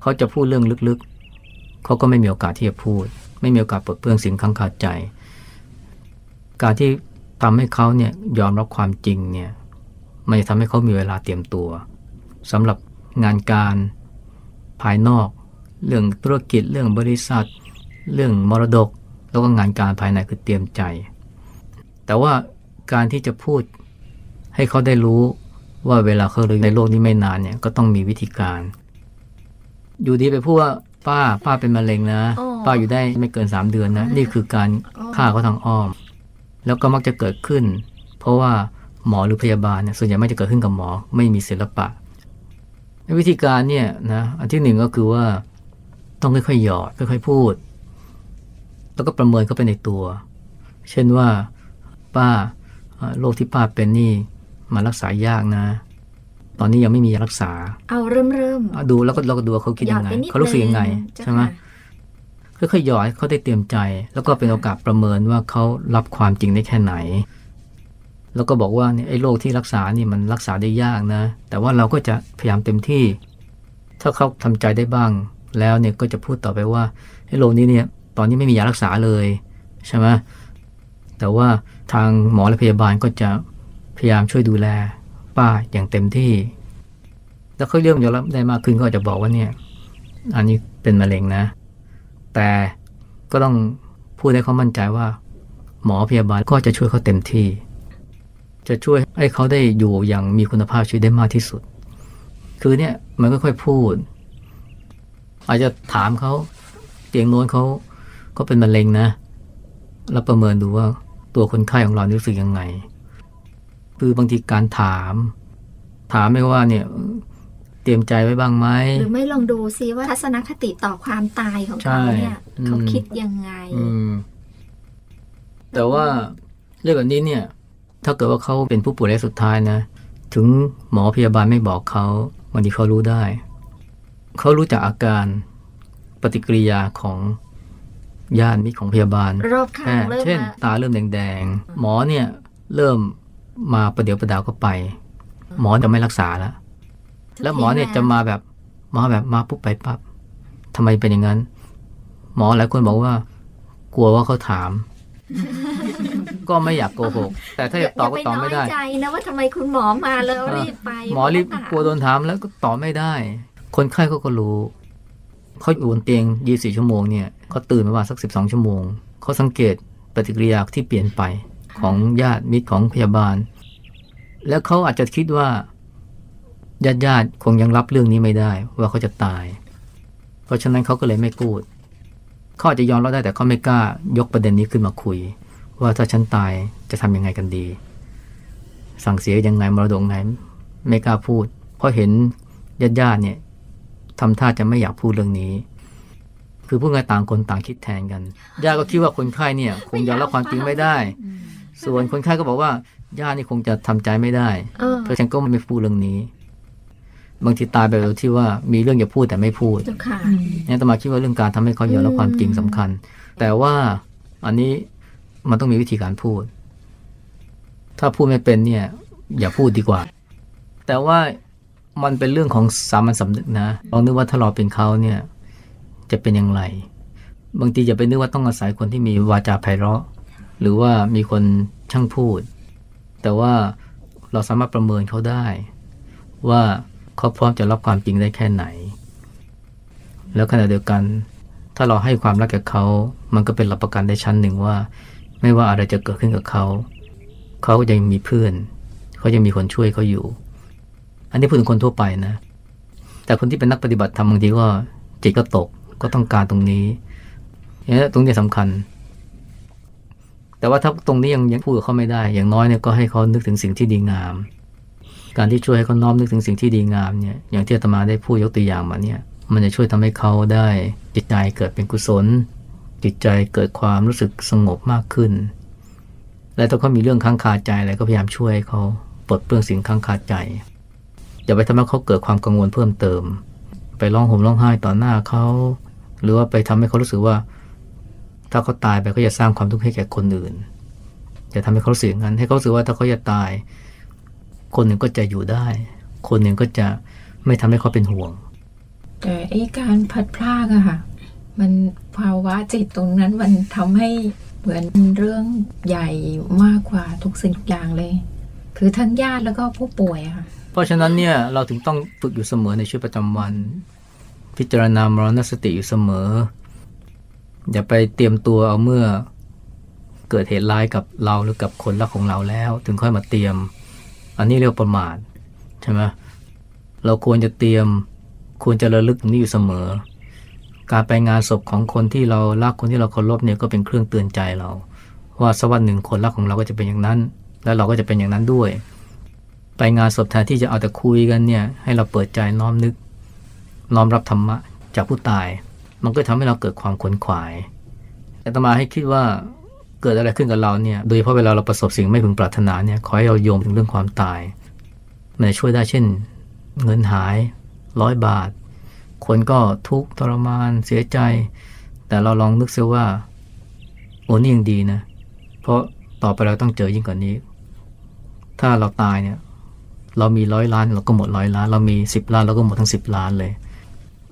เขาจะพูดเรื่องลึกๆ เขาก็ไม่มีโอกาสที่จะพูด ไม่มีโอกาสเปิดเปลื้องสิ่งข้างคาใจ การที่ทำให้เขาเนี่ยยอมรับความจริงเนี่ยมันจะทำให้เขามีเวลาเตรียมตัวสำหรับงานการภายนอก เรื่องธุรกิจเรื่องบริษัท เรื่องมรดก แล้วก็งานการภายในคือเตรียมใจ แต่ว่าการที่จะพูดให้เขาได้รู้ ว่าเวลาเขาเลยในโลกนี้ไม่นานเนี่ยก็ต้องมีวิธีการ อยู่ดีไปพูดว่าป้าป้าเป็นมะเร็งนะอ๋อป้าอยู่ได้ไม่เกินสามเดือนนะ นี่คือการอ๋อฆ่าเขาทางอ้อม แล้วก็มักจะเกิดขึ้น เพราะว่าหมอหรือพยาบาลเนี่ยส่วนใหญ่ไม่จะเกิดขึ้นกับหมอไม่มีศิลปะวิธีการเนี่ยนะอันที่หนึ่งก็คือว่าต้องค่อยๆหยอดค่อยๆพูด แล้วก็ประเมินเข้าไปในตัว เช่นว่าป้าเอ่อโรคที่ป้าเป็นนี่ มารักษายากนะ ตอนนี้ยังไม่มียารักษา เอาเริ่มเริ่มอะดูแล้วก็เราก็ดูว่าเขาคิดหยอยัดงไงไปนิดเขารู้สึกยังไงนึเจ้าใช่ไหมค่ะค่อยๆหยอดให้เขาได้เตรียมใจ แล้วก็เป็นโอกาสประเมินว่าเขารับความจริงได้แค่ไหน แล้วก็บอกว่าเนี่ยไอ้โรคที่รักษานี่มันรักษาได้ยากนะ แต่ว่าเราก็จะพยายามเต็มที่ ถ้าเขาทำใจได้บ้าง แล้วเนี่ยก็จะพูดต่อไปว่าไอ้โรคนี้เนี่ยตอนนี้ไม่มียารักษาเลยใช่ไหมแต่ว่าทางหมอและพยาบาลก็จะ พยายามช่วยดูแลป้าอย่างเต็มที่ แล้วเขาเริ่มยอมรับได้มากขึ้นก็จะบอกว่าเนี่ย อันนี้เป็นมะเร็งนะ แต่ก็ต้องพูดให้เขามั่นใจว่า หมอพยาบาลก็จะช่วยเขาเต็มที่ จะช่วยให้เขาได้อยู่อย่างมีคุณภาพชีวิตได้มากที่สุด คือเนี่ยมันก็ค่อยๆพูด อาจจะถามเขาเตียงโน้นเขาเขาเป็นมะเร็งนะ แล้วประเมินดูว่าตัวคนไข้ของเรารู้สึกยังไง คือบางทีการถาม ถามไม่ว่าเนี่ยเตรียมใจไว้บ้างไหมหรือไม่ลองดูซิว่าทัศนคติต่อความตายของเขาเนี่ยใช่อืมเขาคิดยังไงอืมแต่ว่าเรื่องแบบนี้เนี่ย ถ้าเกิดว่าเขาเป็นผู้ป่วยระยะสุดท้ายนะ ถึงหมอพยาบาลไม่บอกเขาบางทีเขารู้ได้ เขารู้จักอาการปฏิกิริยาของญาติมิตรของพยาบาลรอบข้างเริ่มเช่นมาตาเริ่มแดงๆ หมอเนี่ย เริ่ม มาประเดี๋ยวประดาวก็ไป หมอจะไม่รักษาแล้วแล้วหมอเนี่ยจะมาแบบมาแบบมาปุ๊บไปปั๊บทำไมเป็นอย่างนั้น หมอหลายคนบอกว่า กลัวว่าเขาถาม ก็ไม่อยากโกหก แต่ถ้าจะตอบก็ตอบไม่ได้ย่าปน้อยใจนะว่าทำไมคุณหมอมาแล้วรีบไป หมอรีบกลัวโดนถามแล้วก็ตอบไม่ได้ คนไข้เขาก็รู้เขาอยู่บนเตียง 24 ชั่วโมงเนี่ยเขาตื่นมาว่าสัก 12 ชั่วโมงเขาสังเกตปฏิกิริยาที่เปลี่ยนไป ของญาติมิตรของพยาบาล แล้วเขาอาจจะคิดว่าญาติญาติคงยังรับเรื่องนี้ไม่ได้ ว่าเขาจะตาย เพราะฉะนั้นเขาก็เลยไม่พูดเขาอาจจะยอมรับได้แต่เขาไม่กล้ายกประเด็นนี้ขึ้นมาคุย ว่าถ้าฉันตายจะทำยังไงกันดี สั่งเสียยังไงมรดกไงไม่กล้าพูด เพราะเห็นญาติญาติเนี่ยทำท่าจะไม่อยากพูดเรื่องนี้ คือพูดง่ายๆต่างคนต่างคิดแทนกันญาติก็คิดว่าคนไข้เนี่ย คงยอมรับความจริงไม่ได้ ส่วนคนไข้ก็บอกว่าญาตินี่คงจะทำใจไม่ได้เออเพราะฉันก็ไม่พูดเรื่องนี้ บางทีตายไปโดยที่ว่ามีเรื่องจะพูดแต่ไม่พูดเจ้าค่ะเนี่ยอาตมาคิดว่าเรื่องการทำให้เขายอมรับความจริงสำคัญ แต่ว่าอันนี้มันต้องมีวิธีการพูด ถ้าพูดไม่เป็นเนี่ย อย่าพูดดีกว่า แต่ว่ามันเป็นเรื่องของสามัญสำนึกนะลองนึกว่าถ้าเราเป็นเขาเนี่ย จะเป็นอย่างไร บางทีอย่าไปนึกว่าต้องอาศัยคนที่มีวาจาไพเราะ หรือว่ามีคนช่างพูด แต่ว่าเราสามารถประเมินเขาได้ ว่าเขาพร้อมจะรับความจริงได้แค่ไหน แล้วขณะเดียวกัน ถ้าเราให้ความรักกับเขา มันก็เป็นหลักประกันได้ชั้นหนึ่งว่า ไม่ว่าอะไรจะเกิดขึ้นกับเขา เขายังมีเพื่อน เขายังมีคนช่วยเขาอยู่ อันนี้พูดถึงคนทั่วไปนะ แต่คนที่เป็นนักปฏิบัติธรรมบางทีก็จิตก็ตกก็ต้องการตรงนี้เนี่ยตรงนี้สำคัญ แต่ว่าถ้าตรงนี้ยังยังพูดกับเขาไม่ได้ อย่างน้อยเนี่ยก็ให้เขานึกถึงสิ่งที่ดีงาม การที่ช่วยให้เขาน้อมนึกถึงสิ่งที่ดีงามเนี่ยอย่างที่อาตมาได้พูดยกตัวอย่างมาเนี่ยมันจะช่วยทำให้เขาได้จิตใจเกิดเป็นกุศล จิตใจเกิดความรู้สึกสงบมากขึ้น และถ้าเขามีเรื่องค้างคาใจอะไรก็พยายามช่วยเขาปลดเปลื้องสิ่งค้างคาใจอย่าไปทำให้เขาเกิดความกังวลเพิ่มเติม ไปร้องห่มร้องไห้ต่อหน้าเขาหรือว่าไปทำให้เขารู้สึกว่า ถ้าเขาตายไปเขาจะสร้างความทุกข์ให้แก่คนอื่นอย่าทำให้เขารู้สึกอย่างนั้นให้เขารู้สึกว่าถ้าเขาจะตาย คนหนึ่งก็จะอยู่ได้ คนหนึ่งก็จะไม่ทำให้เขาเป็นห่วง แต่ไอ้การพัดพลากอะค่ะ มันภาวะจิตตรงนั้นมันทำให้เหมือนเรื่องใหญ่มากกว่าทุกสิ่งทุกอย่างเลย คือทั้งญาติแล้วก็ผู้ป่วยอะค่ะ เพราะฉะนั้นเนี่ยเราถึงต้องฝึกอยู่เสมอในชีวิตประจำวัน พิจารณามรณสติอยู่เสมอ อย่าไปเตรียมตัวเอาเมื่อเกิดเหตุร้ายกับเราหรือกับคนรักของเราแล้ว ถึงค่อยมาเตรียม อันนี้เรียกว่าประมาทใช่ไหมเราควรจะเตรียมควรจะระลึกนี้อยู่เสมอ การไปงานศพของคนที่เรารักคนที่เราเคารพเนี่ยก็เป็นเครื่องเตือนใจเรา ว่าสักวันหนึ่งคนรักของเราก็จะเป็นอย่างนั้น และเราก็จะเป็นอย่างนั้นด้วย ไปงานศพแทนที่จะเอาแต่คุยกันเนี่ยให้เราเปิดใจน้อมนึก น้อมรับธรรมะจากผู้ตาย มันก็ทำให้เราเกิดความขวนขวายแต่ตมาให้คิดว่าเกิดอะไรขึ้นกับเราเนี่ย โดยเฉพาะเวลาเราประสบสิ่งไม่พึงปรารถนาเนี่ย ขอให้เราโยงถึงเรื่องความตาย มันจะช่วยได้เช่น เงินหายร้อยบาท คนก็ทุกข์ทรมานเสียใจ แต่เราลองนึกซิว่า โอ้นี่ยังดีนะ เพราะต่อไปเราต้องเจอยิ่งกว่านี้ ถ้าเราตายเนี่ย เรามีร้อยล้านเราก็หมดร้อยล้าน เรามีสิบล้านเราก็หมดทั้งสิบล้านเลย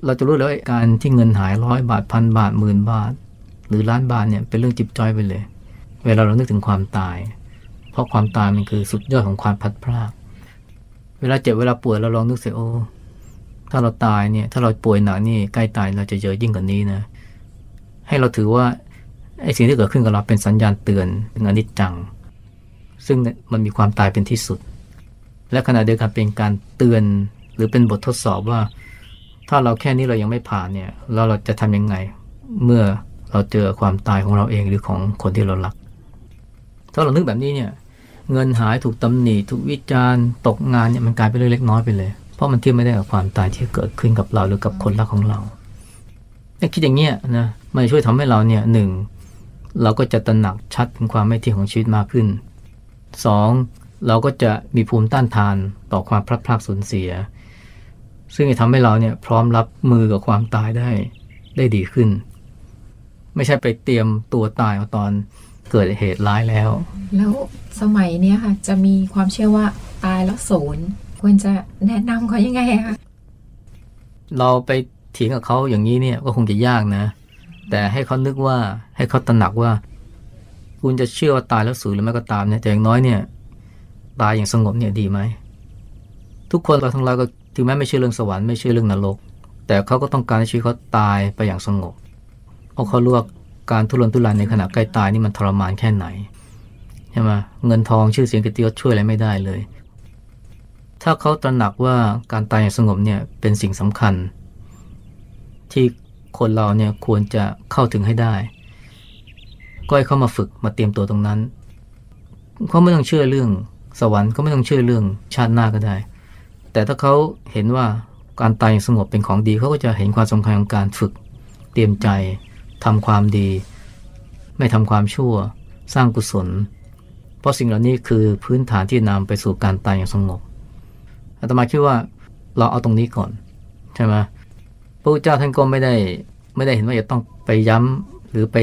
เราจะรู้เลยว่าการที่เงินหายร้อยบาทพันบาทหมื่นบาท หรือล้านบาทเนี่ยเป็นเรื่องจิบจ้อยไปเลย เวลาเรานึกถึงความตาย เพราะความตายมันคือสุดยอดของความพัดพรากเวลาเจ็บเวลาป่วยเราลองนึกเสียโอ้ถ้าเราตายเนี่ยถ้าเราป่วยหนักนี่ใกล้ตายเราจะเจอยิ่งกว่านี้นะให้เราถือว่าไอ้สิ่งที่เกิดขึ้นกับเราเป็นสัญญาณเตือนถึงอนิจจัง ซึ่งมันมีความตายเป็นที่สุด และขณะเดียวกันเป็นการเตือนหรือเป็นบททดสอบว่า ถ้าเราแค่นี้เรายังไม่ผ่านเนี่ยแล้วเราจะทำยังไง เมื่อเราเจอความตายของเราเองหรือของคนที่เรารัก ถ้าเรานึกแบบนี้เนี่ย เงินหายถูกตำหนิถูกวิจารณ์ ตกงานเนี่ยมันกลายเป็นเรื่องเล็กน้อยไปเลย เพราะมันเทียบไม่ได้กับความตายที่เกิดขึ้นกับเราหรือกับคนรักของเราคิดอย่างเงี้ยนะมันช่วยทำให้เราเนี่ยหนึ่งเราก็จะตระหนักชัดถึงความไม่เที่ยงของชีวิตมากขึ้นสองเราก็จะมีภูมิต้านทานต่อความพลัดพรากสูญเสีย ซึ่งจะทำให้เราเนี่ยพร้อมรับมือกับความตายได้ได้ดีขึ้น ไม่ใช่ไปเตรียมตัวตายเอาตอนเกิดเหตุร้ายแล้ว แล้วสมัยเนี้ยค่ะ จะมีความเชื่อว่าตายแล้วศูนย์ควรจะแนะนำเขายังไงอะคะเราไปเถียงกับเขาอย่างนี้เนี่ยก็คงจะยากนะ แต่ให้เขานึกว่าให้เขาตระหนักว่า คุณจะเชื่อว่าตายแล้วสูญหรือไม่ก็ตามเนี่ยแต่อย่างน้อยเนี่ย ตายอย่างสงบเนี่ยดีไหมทุกคนเราทั้งหลายก็ ถึงแม้ไม่เชื่อเรื่องสวรรค์ไม่เชื่อเรื่องนรก แต่เขาก็ต้องการให้ชีวิตเขาตายไปอย่างสงบเพราะเขารู้ว่าการทุรนทุรายในขณะใกล้ตายนี่มันทรมานแค่ไหนใช่ไหมเงินทองชื่อเสียงกียรติยศช่วยอะไรไม่ได้เลย ถ้าเขาตระหนักว่าการตายอย่างสงบเนี่ยเป็นสิ่งสำคัญ ที่คนเราเนี่ยควรจะเข้าถึงให้ได้ ก็ให้เขามาฝึกมาเตรียมตัวตรงนั้นเขาไม่ต้องเชื่อเรื่องสวรรค์เขาไม่ต้องเชื่อเรื่องชาติหน้าก็ได้ แต่ถ้าเขาเห็นว่าการตายอย่างสงบเป็นของดีเขาก็จะเห็นความสำคัญของการฝึก เตรียมใจทำความดี ไม่ทำความชั่ว สร้างกุศล เพราะสิ่งเหล่านี้คือพื้นฐานที่นำไปสู่การตายอย่างสงบอาตมาคิดว่าเราเอาตรงนี้ก่อนใช่ไหมพระพุทธเจ้าท่านก็ไม่ได้ไม่ได้เห็นว่าจะต้องไปย้ำหรือไป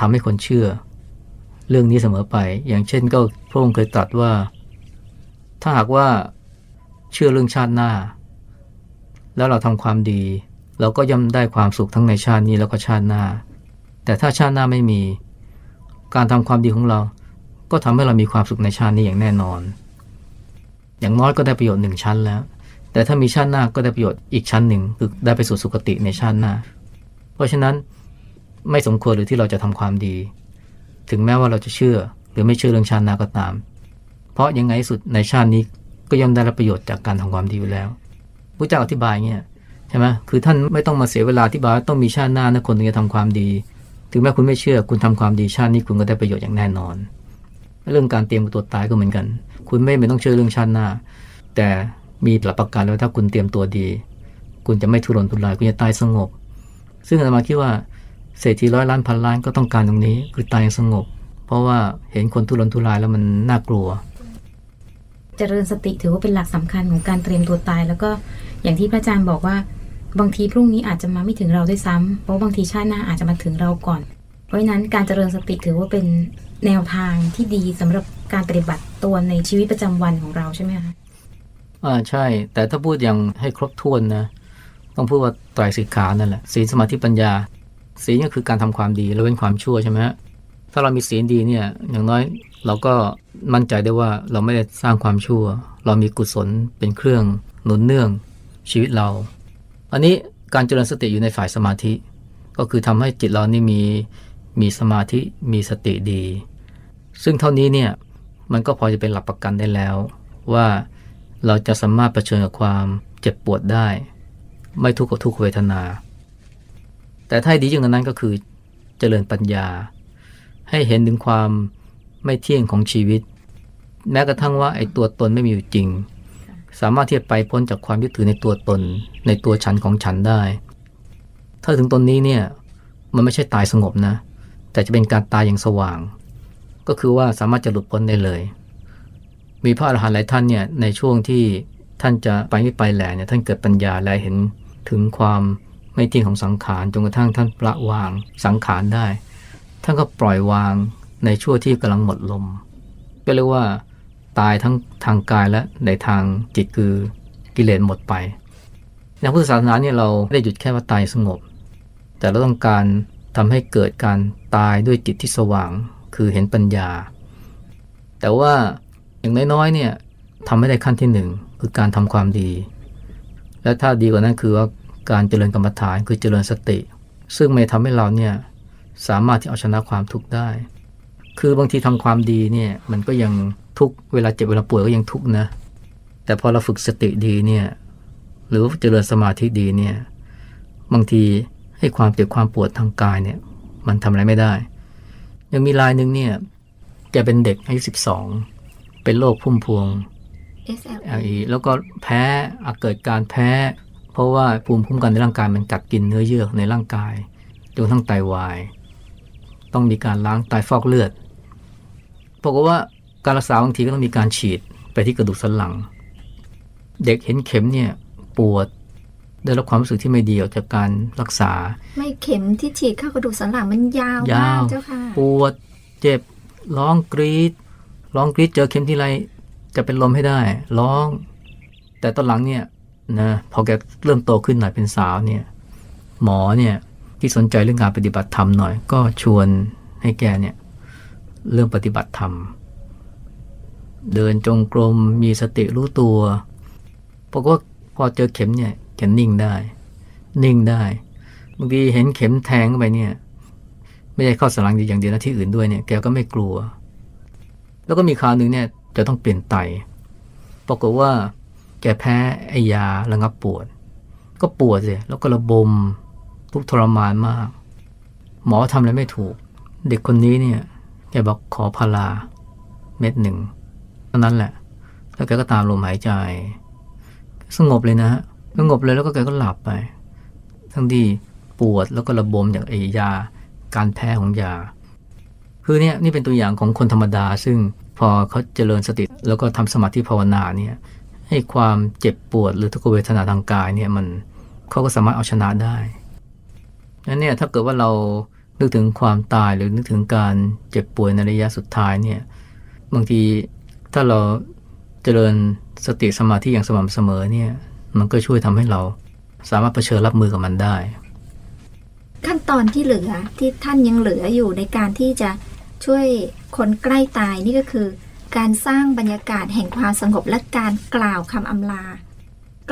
ทำให้คนเชื่อ เรื่องนี้เสมอไป อย่างเช่นก็พระองค์เคยตรัสว่า ถ้าหากว่า เชื่อเรื่องชาติหน้า แล้วเราทำความดี เราก็ย่อมได้ความสุขทั้งในชาตินี้แล้วก็ชาติหน้า แต่ถ้าชาติหน้าไม่มี การทำความดีของเรา ก็ทำให้เรามีความสุขในชาตินี้อย่างแน่นอน อย่างน้อยก็ได้ประโยชน์หนึ่งชั้นแล้ว แต่ถ้ามีชาติหน้าก็ได้ประโยชน์อีกชั้นหนึ่งคือได้ไปสู่สุคติในชาติหน้า เพราะฉะนั้นไม่สมควรหรือที่เราจะทำความดี ถึงแม้ว่าเราจะเชื่อหรือไม่เชื่อเรื่องชาติหน้าก็ตาม เพราะยังไงสุดในชาตินี้ ก็ย่อมได้รับประโยชน์จากการทำความดีอยู่แล้วพระเจ้าอธิบายเงี้ยใช่ไหมคือท่านไม่ต้องมาเสียเวลาอธิบายว่าต้องมีชาติหน้านะคนถึงจะทำความดี ถึงแม้คุณไม่เชื่อคุณทำความดีชาตินี้คุณก็ได้ประโยชน์อย่างแน่นอน เรื่องการเตรียมตัวตายก็เหมือนกัน คุณไม่ไม่ต้องเชื่อเรื่องชาติหน้า แต่มีหลักประกันแล้วถ้าคุณเตรียมตัวดี คุณจะไม่ทุรนทุรายคุณจะตายสงบ ซึ่งอาตมาคิดว่าเศรษฐีร้อยล้านพันล้านก็ต้องการตรงนี้ คือตายอย่างสงบ เพราะว่าเห็นคนทุรนทุรายแล้วมันน่ากลัว เจริญสติถือว่าเป็นหลักสำคัญของการเตรียมตัวตาย แล้วก็อย่างที่พระอาจารย์บอกว่า บางทีพรุ่งนี้อาจจะมาไม่ถึงเราด้วยซ้ำเพราะบางทีชาติหน้าอาจจะมาถึงเราก่อน เพราะฉะนั้นการเจริญสติถือว่าเป็นแนวทางที่ดีสำหรับการปฏิบัติตัวในชีวิตประจำวันของเราใช่ไหมคะอ่าใช่ แต่ถ้าพูดอย่างให้ครบถ้วนนะต้องพูดว่าไตรสิกขานั่นแหละศีลสมาธิปัญญาศีลก็คือการทำความดีแล้วเป็นความชั่วใช่ไหมฮะ ถ้าเรามีศีลดีเนี่ยอย่างน้อยเราก็มั่นใจได้ว่าเราไม่ได้สร้างความชั่ว เรามีกุศลเป็นเครื่องหนุนเนื่องชีวิตเรา อันนี้การเจริญสติอยู่ในฝ่ายสมาธิ ก็คือทำให้จิตเรานี่มีมีสมาธิมีสติดี ซึ่งเท่านี้เนี่ยมันก็พอจะเป็นหลักประกันได้แล้ว ว่าเราจะสามารถเผชิญกับความเจ็บปวดได้ ไม่ทุกข์กับทุกขเวทนา แต่ถ้าดียิ่งกว่านั้นก็คือเจริญปัญญา ให้เห็นถึงความไม่เที่ยงของชีวิต แม้กระทั่งว่าไอ้ตัวตนไม่มีอยู่จริง สามารถที่จะไปพ้นจากความยึดถือในตัวตน ในตัวฉันของฉันได้ ถ้าถึงตนนี้เนี่ยมันไม่ใช่ตายสงบนะ แต่จะเป็นการตายอย่างสว่าง ก็คือว่าสามารถจะหลุดพ้นได้เลย มีพระอรหันต์หลายท่านเนี่ยในช่วงที่ท่านจะไปไม่ไปแหล่เนี่ยท่านเกิดปัญญาและเห็นถึงความไม่เที่ยงของสังขารจนกระทั่งท่านประวางสังขารได้ ท่านก็ปล่อยวางในช่วงที่กำลังหมดลม ก็เรียกว่าตายทั้งทางกายและในทางจิตคือกิเลสหมดไปในพุทธศาสนาเนี่ยเราไม่ได้หยุดแค่ว่าตายสงบ แต่เราต้องการทำให้เกิดการตายด้วยจิตที่สว่าง คือเห็นปัญญา แต่ว่าอย่างน้อยๆเนี่ยทำไม่ได้ขั้นที่หนึ่งคือการทำความดี และถ้าดีกว่านั้นคือว่าการเจริญกรรมฐานคือเจริญสติ ซึ่งไม่ทำให้เราเนี่ย สามารถที่เอาชนะความทุกข์ได้ คือบางทีทำความดีเนี่ยมันก็ยังทุกข์เวลาเจ็บเวลาป่วยก็ยังทุกข์นะ แต่พอเราฝึกสติดีเนี่ย หรือเจริญสมาธิดีเนี่ย บางทีให้ความเจ็บความปวดทางกายเนี่ย มันทำอะไรไม่ได้ ยังมีรายหนึ่งเนี่ยแกเป็นเด็กอายุสิบสองเป็นโรคพุ่มพวง SLE LE แล้วก็แพ้อาจเกิดการแพ้ เพราะว่าภูมิคุ้มกันในร่างกายมันกัดกินเนื้อเยื่อในร่างกายจนกระทั้งไตาวาย ต้องมีการล้างไตฟอกเลือดบอกว่าการรักษาบางทีก็ต้องมีการฉีดไปที่กระดูกสันหลัง เด็กเห็นเข็มเนี่ยปวดได้รับความรู้สึกที่ไม่ดีออกจากการรักษา ไม่เข็มที่ฉีดเข้ากระดูกสันหลังมันยาวยามากวเจ้าค่ะปวดเจ็บร้องกรีดร้องกรีดเจอเข็มทีไรจะเป็นลมให้ได้ ร้อง แต่ตอนหลังเนี่ยนะพอแกเริ่มโตขึ้นหน่อยเป็นสาวเนี่ย หมอเนี่ย ที่สนใจเรื่องการปฏิบัติธรรมหน่อย ก็ชวนให้แกเนี่ยเริ่มปฏิบัติธรรม เดินจงกรมมีสติรู้ตัวปรากฏว่าพอเจอเข็มเนี่ยแกนิ่งได้ นิ่งได้บางทีเห็นเข็มแทงไปเนี่ย ไม่ใช่เข้าสลังอย่างเดียวนะที่อื่นด้วยเนี่ยแกก็ไม่กลัว แล้วก็มีคราวหนึ่งเนี่ยจะต้องเปลี่ยนไตปรากฏว่าแกแพ้ไอยาระงับปวด ก็ปวดสิแล้วก็ระบม ทุกทรมานมาก หมอทำอะไรไม่ถูก เด็กคนนี้เนี่ยแกบอกขอพาราเม็ดหนึ่งเท่านั้นแหละ แล้วแกก็ตามลมหายใจ สงบเลยนะฮะสงบเลยแล้วก็แกก็หลับไป ทั้งที่ปวดแล้วก็ระบมจากไอยา การแพ้ของยา คือเนี่ยนี่เป็นตัวอย่างของคนธรรมดา ซึ่งพอเขาเจริญสติแล้วก็ทำสมาธิภาวนาเนี่ยให้ความเจ็บปวดหรือทุกขเวทนาทางกายเนี่ยมันเขาก็สามารถเอาชนะได้ นั้นเนี่ยถ้าเกิดว่าเรานึกถึงความตายหรือนึกถึงการเจ็บป่วยในระยะสุดท้ายเนี่ยบางทีถ้าเราเจริญสติสมาธิอย่างสม่ำเสมอเนี่ยมันก็ช่วยทำให้เราสามารถเผชิญรับมือกับมันได้ ขั้นตอนที่เหลือที่ท่านยังเหลืออยู่ในการที่จะช่วยคนใกล้ตายนี่ก็คือ การสร้างบรรยากาศแห่งความสงบและการกล่าวคำอำลา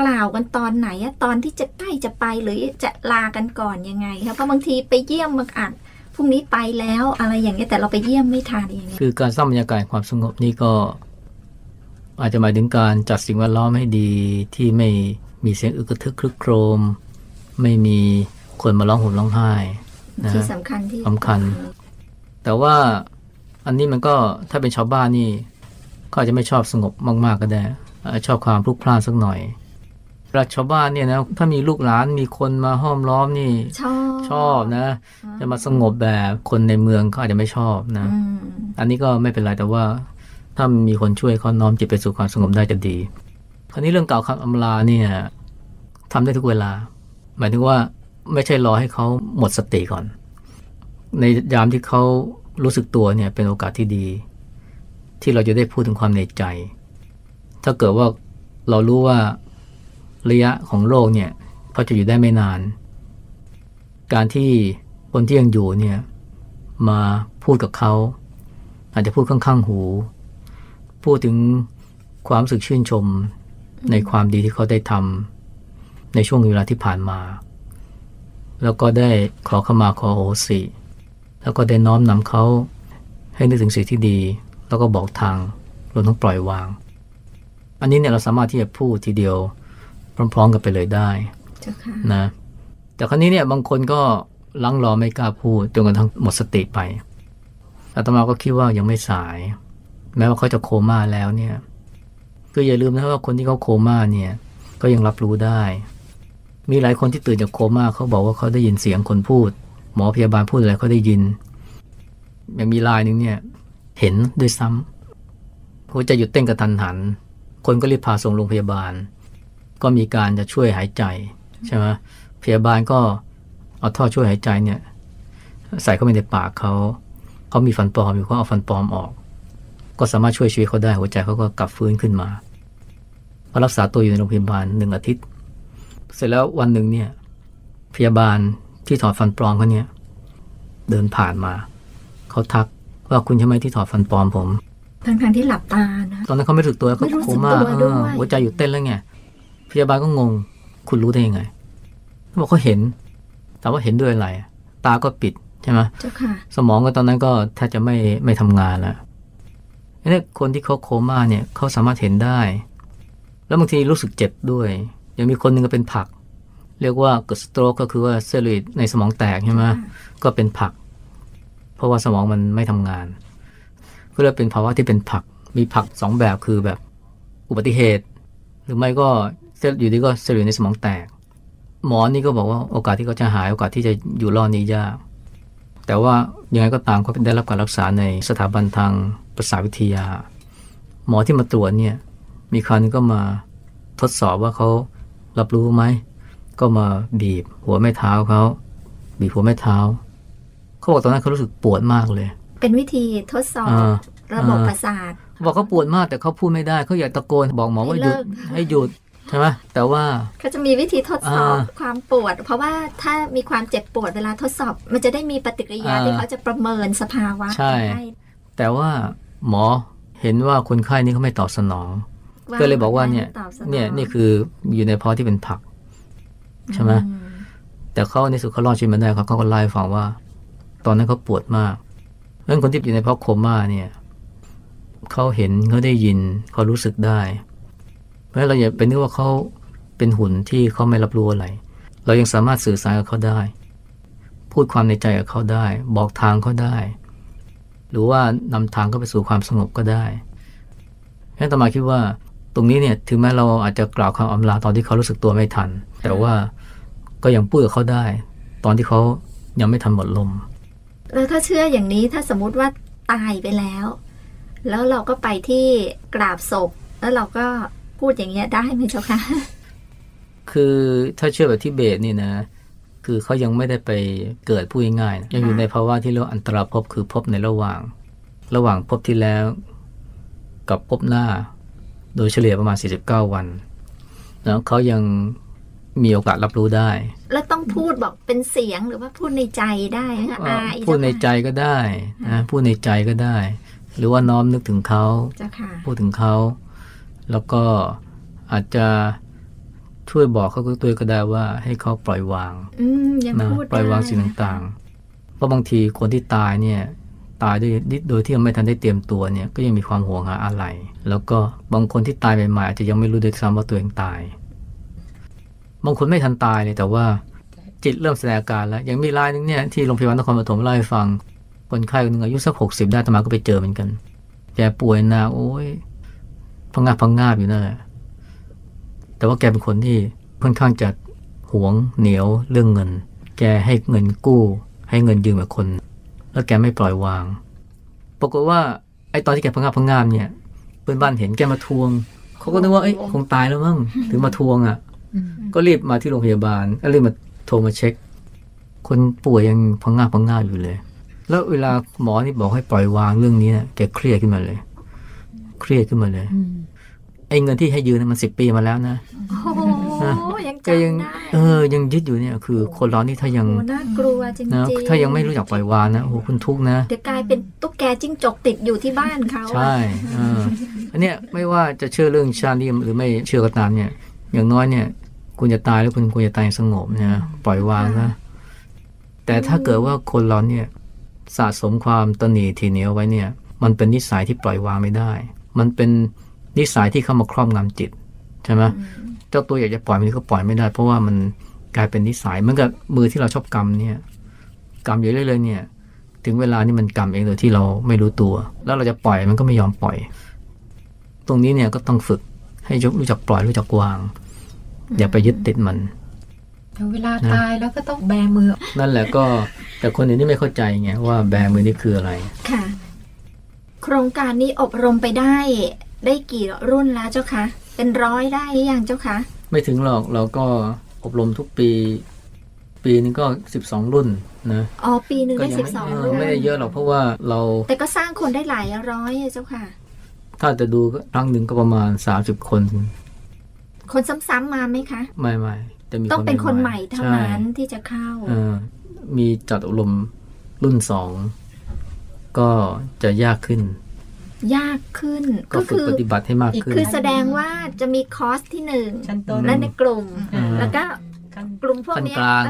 กล่าวกันตอนไหนอะตอนที่จะใกล้จะไปหรือจะลากันก่อนยังไงครับเพราะบางทีไปเยี่ยมบางอะพรุ่งนี้ไปแล้วอะไรอย่างเงี้ยแต่เราไปเยี่ยมไม่ทันอย่างเงี้ยคือการสร้างบรรยากาศแห่งความสงบนี่ก็ อาจจะหมายถึงการจัดสิ่งแวดล้อมให้ดีที่ไม่มีเสียงอึกกระทึกครึกโครม ไม่มีคนมาร้องห่มร้องไห้นะที่ฮะสำคัญที่สำคัญ แต่ว่าอันนี้มันก็ถ้าเป็นชาวบ้านนี่ก็อาจจะไม่ชอบสงบมาก ๆก็ได้อาจจะชอบความพลุกพล่านสักหน่อย เวลาชาวบ้านเนี่ยนะถ้ามีลูกหลานมีคนมาห้อมล้อมนี่ ชอบชอบนะ จะมาสงบแบบคนในเมืองเขาอาจจะไม่ชอบนะอืมอันนี้ก็ไม่เป็นไรแต่ว่า ถ้ามีคนช่วยเขาน้อมจิตไปสู่ความสงบได้จะดี คราวนี้เรื่องกล่าวคำอำลาเนี่ยทำได้ทุกเวลา หมายถึงว่าไม่ใช่รอให้เขาหมดสติก่อน ในยามที่เขารู้สึกตัวเนี่ยเป็นโอกาสที่ดี ที่เราจะได้พูดถึงความในใจ ถ้าเกิดว่าเรารู้ว่า ระยะของโลกเนี่ยเขาจะอยู่ได้ไม่นาน การที่คนที่ยังอยู่เนี่ยมาพูดกับเขา อาจจะพูดข้างๆหู พูดถึงความสึกชื่นชมในความดีที่เขาได้ทำในช่วงเวลาที่ผ่านมา แล้วก็ได้ขอขมาขอโหสิแล้วก็ได้น้อมนำเขาให้นึกถึงสิ่งที่ดี แล้วก็บอกทางรวมทั้งปล่อยวาง อันนี้เนี่ยเราสามารถที่จะพูดทีเดียว พร้อมๆกันไปเลยได้เจ้าค่ะนะแต่ครั้นี้เนี่ยบางคนก็ลังรอไม่กล้าพูดจนกระทั่งหมดสติไปอาตมาก็คิดว่ายังไม่สาย แม้ว่าเขาจะโคม่าแล้วเนี่ยก็อย่าลืมนะว่าคนที่เขาโคม่าเนี่ย ก็ยังรับรู้ได้ มีหลายคนที่ตื่นจากโคม่าเขาบอกว่าเขาได้ยินเสียงคนพูด หมอพยาบาลพูดอะไรเขาได้ยินยังมีรายหนึ่งเนี่ยเห็นด้วยซ้ำหัวใจหยุดเต้นกระทันหัน คนก็รีบพาส่งโรงพยาบาล ก็มีการจะช่วยหายใจใช่ไหมพยาบาลก็เอาท่อช่วยหายใจเนี่ย ใส่เข้าไปในปากเขาเขามีฟันปลอมอยู่เขาเอาฟันปลอมออก ก็สามารถช่วยชีวิตเขาได้หัวใจเขาก็กลับฟื้นขึ้นมาพอรักษาตัวอยู่ในโรงพยาบาลหนึ่งอาทิตย์ เสร็จแล้ววันหนึ่งเนี่ย พยาบาลที่ถอดฟันปลอมเขาเนี่ยเดินผ่านมาเขาทักว่าคุณใช่ไหมที่ถอดฟันปลอมผมทั้งทางๆที่หลับตานะ ตอนนั้นเขาไม่รู้สึกตัวเขาไม่รู้สึโคกม่าตัวด้วยเออหัวใจหยุดเต้นแล้วไง พยาบาลก็งง คุณรู้ได้ยังไงเขาบอกเขาเห็น แต่ว่าเห็นด้วยอะไร ตาก็ปิดใช่ไหมเจ้าค่ะ สมองก็ตอนนั้นก็แทบจะไม่ไม่ทำงานแล้วนี่คนที่เขาโคม่าเนี่ยเขาสามารถเห็นได้ แล้วบางทีรู้สึกเจ็บด้วย ยังมีคนหนึ่งก็เป็นผัก เรียกว่าเกิดสโตรกก็คือว่าเซลล์โลหิตในสมองแตกใช่ไหมก็เป็นผัก เพราะว่าสมองมันไม่ทำงาน ก็เลยเป็นภาวะที่เป็นผัก มีผักสองแบบคือแบบอุบัติเหตุ หรือไม่ก็ เซลล์อยู่ดีก็เซลล์โลหิตในสมองแตก หมอนี่ก็บอกว่าโอกาสที่เขาจะหาย โอกาสที่จะอยู่รอดนี่ยาก แต่ว่ายังไงก็ตามเขาได้รับการรักษาในสถาบันทางประสาทวิทยา หมอที่มาตรวจเนี่ยมีครั้งหนึงก็มาทดสอบว่าเขารับรู้ไหม ก็มาบีบหัวแม่เท้าเขาบีบหัวแม่เท้า เขาบอกตอนนั้นเขารู้สึกปวดมากเลย เป็นวิธีทดสอบอ่าระบบอ่าประสาทเขาบอกเขาปวดมากแต่เขาพูดไม่ได้เขาอยากตะโกนบอกหมอว่าให้หเลิยุดกให้หยุด ใช่ไหมแต่ว่าเขาจะมีวิธีทดสอบอ่าความปวด เพราะว่าถ้ามีความเจ็บปวดเวลาทดสอบ มันจะได้มีปฏิกิริยาอ่าที่เขาจะประเมินสภาวะใช่ห้แต่ว่าหมอเห็นว่าคนไข้นี่เขาไม่ตอบสนองาก็เลยบอกว่าเนี่ยตอบสองเนี่ยนี่คืออยู่ในภาวะที่เป็นผักใช่ไหมอืแต่เขาในสุดเขารอดชีวิตมาได้ครับเขาก็เล่าให้ฟังว่า ตอนนั้นเขาปวดมากเพราะฉะนั้นคนที่อยู่ในภาวะโคม่าเนี่ยเขาเห็นเขาได้ยินเขารู้สึกได้เพ ราะฉะนั้นเราอย่าไปนึกว่าเขาเป็นหุ่นที่เขาไม่รับรู้อะไร เรายังสามารถสื่อสารกับเขาได้ พูดความในใจกับเขาได้ บอกทางเขาได้ หรือว่านำทางเขาไปสู่ความสงบก็ได้ฉะนั้นตมาคิดว่าตรงนี้เนี่ยถึงแม้เราอาจจะกล่าวคำอำลาตอนที่เขารู้สึกตัวไม่ทัน แต่ว่าก็ยังพูดกับเขาได้ ตอนที่เขายังไม่ทันหมดลมแล้วถ้าเชื่ออย่างนี้ถ้าสมมติว่าตายไปแล้ว แล้วเราก็ไปที่กราบศพ แล้วเราก็ พูดอย่างเงี้ยได้ไหมเจ้าคะคือถ้าเชื่อแบบทิเบตนี่นะ คือเขายังไม่ได้ไปเกิดพูดง่ายๆนะยังอยู่ในภาวะที่เรียกว่าอันตรภพคือภพในระหว่าง ระหว่างภพที่แล้ว กับภพหน้า โดยเฉลี่ยประมาณ 49 วันแล้วเขายังมีโอกาสรับรู้ได้ แล้วต้องพูดบอกเป็นเสียงหรือว่าพูดในใจได้ไหมคะอาอีพูดในใจเจ้าก็ได้นะพูดในใจก็ได้ หรือว่าน้อมนึกถึงเขาค่ะเจ้าค่ะพูดถึงเขา แล้วก็อาจจะช่วยบอกเขาด้วยก็ได้ว่าให้เขาปล่อยวางอืมยังนะพูดปล่อยวางได้สิ่งต่างๆ เพราะบางทีคนที่ตายเนี่ยตายด้วยโดยที่ยังไม่ทันได้เตรียมตัวเนี่ยก็ยังมีความห่วงหาอะไร แล้วก็บางคนที่ตายใหม่ๆอาจจะยังไม่รู้ด้วยซ้ำว่าตัวเองตาย บางคนไม่ทันตายเลยแต่ว่าจิตเริ่มแสดงอาการแล้ว ยังมีรายหนึงเนี่ยที่โรงพยาบาลนครปฐมเล่าให้ฟัง คนไข้คนหนึงอายุสักหกสิบได้อาตมาก็ไปเจอเหมือนกัน แกป่วยหนะโอ้ย พังงาพังงาอยู่นั่นแหละแต่ว่าแกเป็นคนที่ค่อนข้างจะหวงเหนียวเรื่องเงิน แกให้เงินกู้ ให้เงินยืมกับคน แล้วแกไม่ปล่อยวาง ปรากฏว่าไอ้ตอนที่แกพังงาพังงาเนี่ยเพื่อนบ้านเห็นแกมาทวง เขาก็นึกว่าเอ้ยคงตายแล้วมั้งถึงมาทวงอะ ก็รีบมาที่โรงพยาบาลก็รีบมาโทรมาเช็ค คนป่วยยังพังงาพังงาอยู่เลย แล้วเวลาหมอนี่บอกให้ปล่อยวางเรื่องนี้นี่ยแกเครียดขึ้นมาเลย เครียดขึ้นมาเลยไอ้เงินที่ให้ยืมเนยมันสิบปีมาแล้วนะโอ้โหยังแกยังจำได้เออยังยึดอยู่เนี่ยคือ คนเรานี่ถ้ายังโอ้น่ากลัวจริงนะๆถ้ายังไม่รู้จักปล่อยวางนะโอ้โหคุณทุกข์นะเดี๋ยวกลายเป็นตุ๊กแกจิ้งจกติดอยู่ที่บ้านเขาอะใช่เอออันเนี้ยไม่ว่าจะเชื่อเรื่องชาตินิยมหรือไม่เชื่อก็ตามเนี่ย อย่างน้อยเนี่ย คุณจะตายแล้วคุณควรจะตายอย่างสงบนะปล่อยวางนะแต่ถ้าเกิดว่าคนเราเนี่ยสะสมความตนีทีเหนียวไว้เนี่ย มันเป็นนิสัยที่ปล่อยวางไม่ได้ มันเป็นนิสัยที่เข้ามาครอบงำจิตใช่ไหมเจ้าตัวอยากจะปล่อยมันก็ปล่อยไม่ได้ เพราะว่ามันกลายเป็นนิสัยเหมือนกับมือที่เราชอบกำเนี่ยกำอยู่เรื่อยๆเนี่ย ถึงเวลานี่มันกำเองโดยที่เราไม่รู้ตัว แล้วเราจะปล่อยมันก็ไม่ยอมปล่อย ตรงนี้เนี่ยก็ต้องฝึกให้รู้จักปล่อยรู้จักวาง อย่าไปยึดติดมันแต่เวลาตายแล้วก็ต้องแบมือ นั่นแหละก็แต่คนอื่นนี่ไม่เข้าใจไงว่าแบมือนี่คืออะไรค่ะ โครงการนี้อบรมไปได้ได้กี่รุ่นแล้วเจ้าคะเป็นร้อยได้หรือยังเจ้าคะไม่ถึงหรอกเราก็อบรมทุกปี ปีนึงก็สิบสองรุ่นนะอ๋อปีหนึ่งก็ได้ยัสิบไม่สองเออรุ่นไม่ได้เยอะหรอกเพราะว่าเรา แต่ก็สร้างคนได้หลายร้อยอะเจ้าค่ะ ถ้าจะดูก็ครั้งหนึ่งก็ประมาณสามสิบคน คนซ้ำๆมาไหมคะ ไม่ไม่จะมีต้องเป็นคนใหม่เท่าใช่นั้นที่จะเข้าเออมีจัดอบรมรุ่นสอง ก็จะยากขึ้น ยากขึ้นก็ก็ฝึกคือปฏิบัติให้มากขึ้น คือแสดงว่าจะมีคอร์สที่หนึ่งชั้นต้นและในกลุ่มอืมแล้วก็กลุ่มพวกขั้นเนี้ยกลาง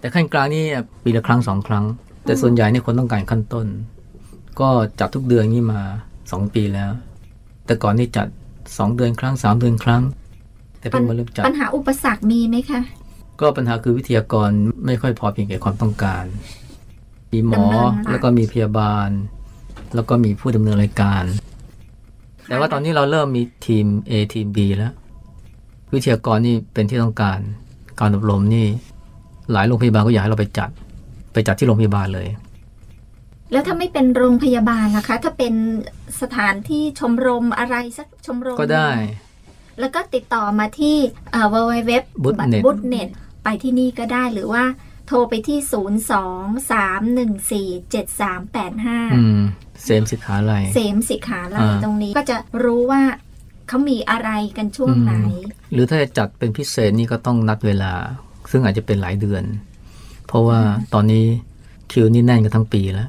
แต่ขั้นกลางนี่ปีละครั้งสองครั้ง แต่ส่วนใหญ่เนี่ยคนต้องการขั้นต้น ก็จัดทุกเดือนนี่มาสองปีแล้ว แต่ก่อนนี่จัดสองเดือนครั้งสามเดือนครั้ง แต่เพิ่งมาเริ่มจัดปัญหาอุปสรรคมีไหมคะ ก็ปัญหาคือวิทยากรไม่ค่อยพอเพียงแก่ความต้องการ มีหมอดำเนินมาแล้วก็มีพยาบาล แล้วก็มีผู้ดำเนินรายการ แต่ว่าตอนนี้เราเริ่มมีทีม A ทีม B แล้ว วิทยากรนี่เป็นที่ต้องการ การอบรมนี่ หลายโรงพยาบาลก็อยากให้เราไปจัด ไปจัดที่โรงพยาบาลเลย แล้วถ้าไม่เป็นโรงพยาบาลล่ะคะ ถ้าเป็นสถานที่ชมรมอะไรสักชมรมก็ได้ แล้วก็ติดต่อมาที่เอ่อ www Bootnet บุตเน็ตไปที่นี่ก็ได้หรือว่า โทรไปที่ 0 2 3 1 4 7 3 8อื5มเสมสิกขาลัยเสมสิขาลัยอ่าตรงนี้ก็จะรู้ว่าเขามีอะไรกันช่วงไหน หรือถ้าจะจัดเป็นพิเศษนี่ก็ต้องนัดเวลา ซึ่งอาจจะเป็นหลายเดือน เพราะว่าตอนนี้คิวนี่แน่นกันทั้งปีแล้ว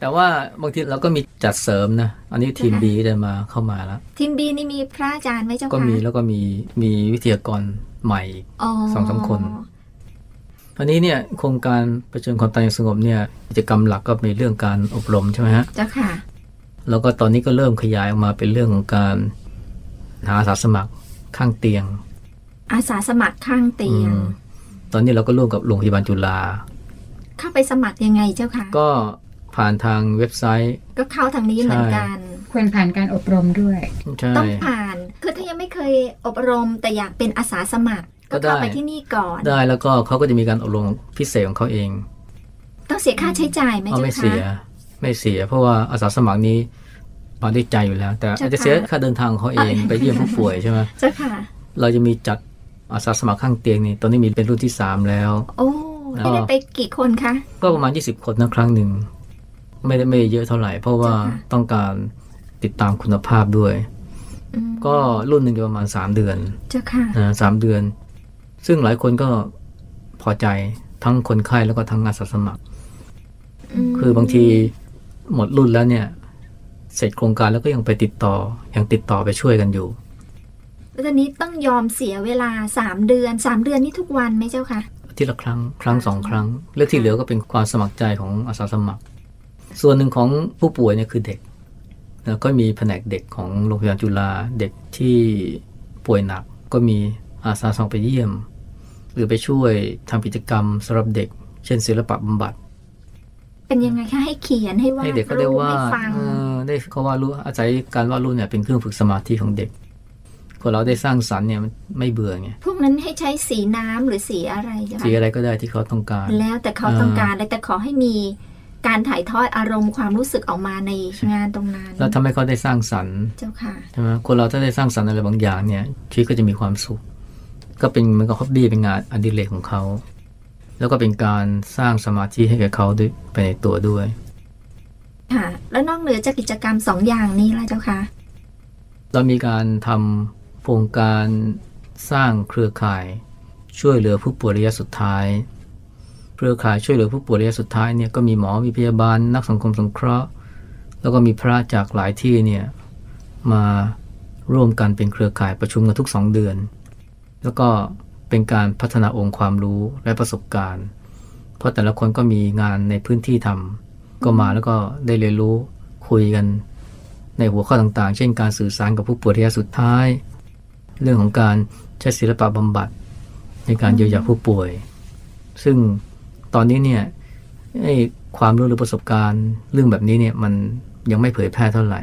แต่ว่าบางทีเราก็มีจัดเสริมนะ อันนี้ทีมนะคะบีจะมาเข้ามาแล้ว ทีมบีนี่มีพระอาจารย์ไหมเจ้าคะก็มีแล้วก็มีมีวิทยากรใหม่อีกอ๋อสองสามคน อันนี้เนี่ยโครงการประชิญความตายอย่างสงบเนี่ยกิจกรรมหลักก็มีเรื่องการอบรมใช่ไหมฮะเจ้าค่ะ แล้วก็ตอนนี้ก็เริ่มขยายออกมาเป็นเรื่องของการหาอาสาสมัครข้างเตียง อาสาสมัครข้างเตียงอืมตอนนี้เราก็ร่วมกับโรงพยาบาลจุฬาเข้าไปสมัครยังไงเจ้าคะก็ผ่านทางเว็บไซต์ ก็เข้าทางนี้เหมือนกันควรผ่านการอบรมด้วยใช่ต้องผ่าน คือถ้ายังไม่เคยอบรมแต่อยากเป็นอาสาสมัคร ก็ก็เข้าได้ไปที่นี่ก่อน ได้แล้วก็เขาก็จะมีการอบรมพิเศษของเขาเอง ต้องเสียค่าใช้จ่ายไหมเอาเจ้าไม่คะเสียไม่เสีย เพราะว่าอาสาสมัครนี้มาด้วยใจอยู่แล้ว แต่เจ้าค่ะอาจจะเสียค่าเดินทางของเขาเองไปเยี่ยมผู้ป่วยใช่ไหมเจ้าค่ะ เราจะมีจัดอาสาสมัครข้างเตียงนี่ตอนนี้มีเป็นรุ่นที่สามแล้ว โอ้แล้วที่ได้ไปกี่คนคะ ก็ประมาณ 20 คนนะครั้งหนึ่ง ไม่ได้ไม่ได้เยอะเท่าไหร่ เพราะว่าเจ้าค่ะต้องการติดตามคุณภาพด้วยอืมก็รุ่นหนึ่งจะประมาณ 3 เดือน เจ้าค่ะนะสามเดือน ซึ่งหลายคนก็พอใจทั้งคนไข้แล้วก็ทั้งอาสาสมัครมคือบางทีหมดรุ่นแล้วเนี่ย เสร็จโครงการแล้วก็ยังไปติดต่อยังติดต่อไปช่วยกันอยู่แล้วตอนนี้ต้องยอมเสียเวลาสามเดือนสามเดือนนี่ทุกวันไหมเจ้าคะอาที่ละครั้งครั้งสองครั้งเรื่องที่เหลือก็เป็นความสมัครใจของอาสาสมัคร ส่วนหนึ่งของผู้ป่วยเนี่ยคือเด็กแล้วก็มีแผนกเด็กของโรงพยาบาลจุฬาเด็กที่ป่วยหนักก็มีอาสาสมัครไปเยี่ยม หรือไปช่วยทำกิจกรรมสำหรับเด็ก เช่นศิลปะบำบัด เป็นยังไงคะให้เขียนให้วาให้ดเด็กก็ได้รูปวาให้ดฟังเออได้เขาวาดรูปอาศัยการวาดรูปเนี่ยเป็นเครื่องฝึกสมาธิของเด็กคนเราได้สร้างสรรค์เนี่ยมันไม่เบื่อไงพวกนั้นให้ใช้สีน้ำหรือสีอะไรเจ้าสีคะอะไรก็ได้ที่เขาต้องการ แล้วแต่เขาต้องการเลยแต่ขอให้มีการถ่ายทอดอารมณ์ความรู้สึกออกมาในงานตรงนั้นแล้วทำให้เขาได้สร้างสรรค์เจ้าค่ะใช่ไหมคนเราถ้าได้สร้างสรรค์อะไรบางอย่างเนี่ยชีวิตก็จะมีความสุข ก็เป็นเหมือนกับฮอบบี้เป็นงานอดิเรกของเขา แล้วก็เป็นการสร้างสมาธิให้แก่เขาด้วยไปในตัวด้วย ค่ะ แล้วนอกเหนือจากกิจกรรมสองอย่างนี้ล่ะเจ้าค่ะเรามีการทำโครงการสร้างเครือข่ายช่วยเหลือผู้ป่วยระยะสุดท้าย เครือข่ายช่วยเหลือผู้ป่วยระยะสุดท้ายเนี่ยก็มีหมอ มีพยาบาล นักสังคมสงเคราะห์ แล้วก็มีพระจากหลายที่เนี่ยมาร่วมกันเป็นเครือข่ายประชุมกันทุกสองเดือน แล้วก็เป็นการพัฒนาองค์ความรู้และประสบการณ์ เพราะแต่ละคนก็มีงานในพื้นที่ทำก็มาแล้วก็ได้เรียนรู้คุยกัน ในหัวข้อต่างๆ เช่นการสื่อสารกับผู้ป่วยระยะสุดท้าย เรื่องของการใช้ศิลปะบำบัด ในการเยียวยาผู้ป่วย ซึ่งตอนนี้เนี่ยไอ้ความรู้หรือประสบการณ์ เรื่องแบบนี้เนี่ยมันยังไม่เผยแพร่เท่าไหร่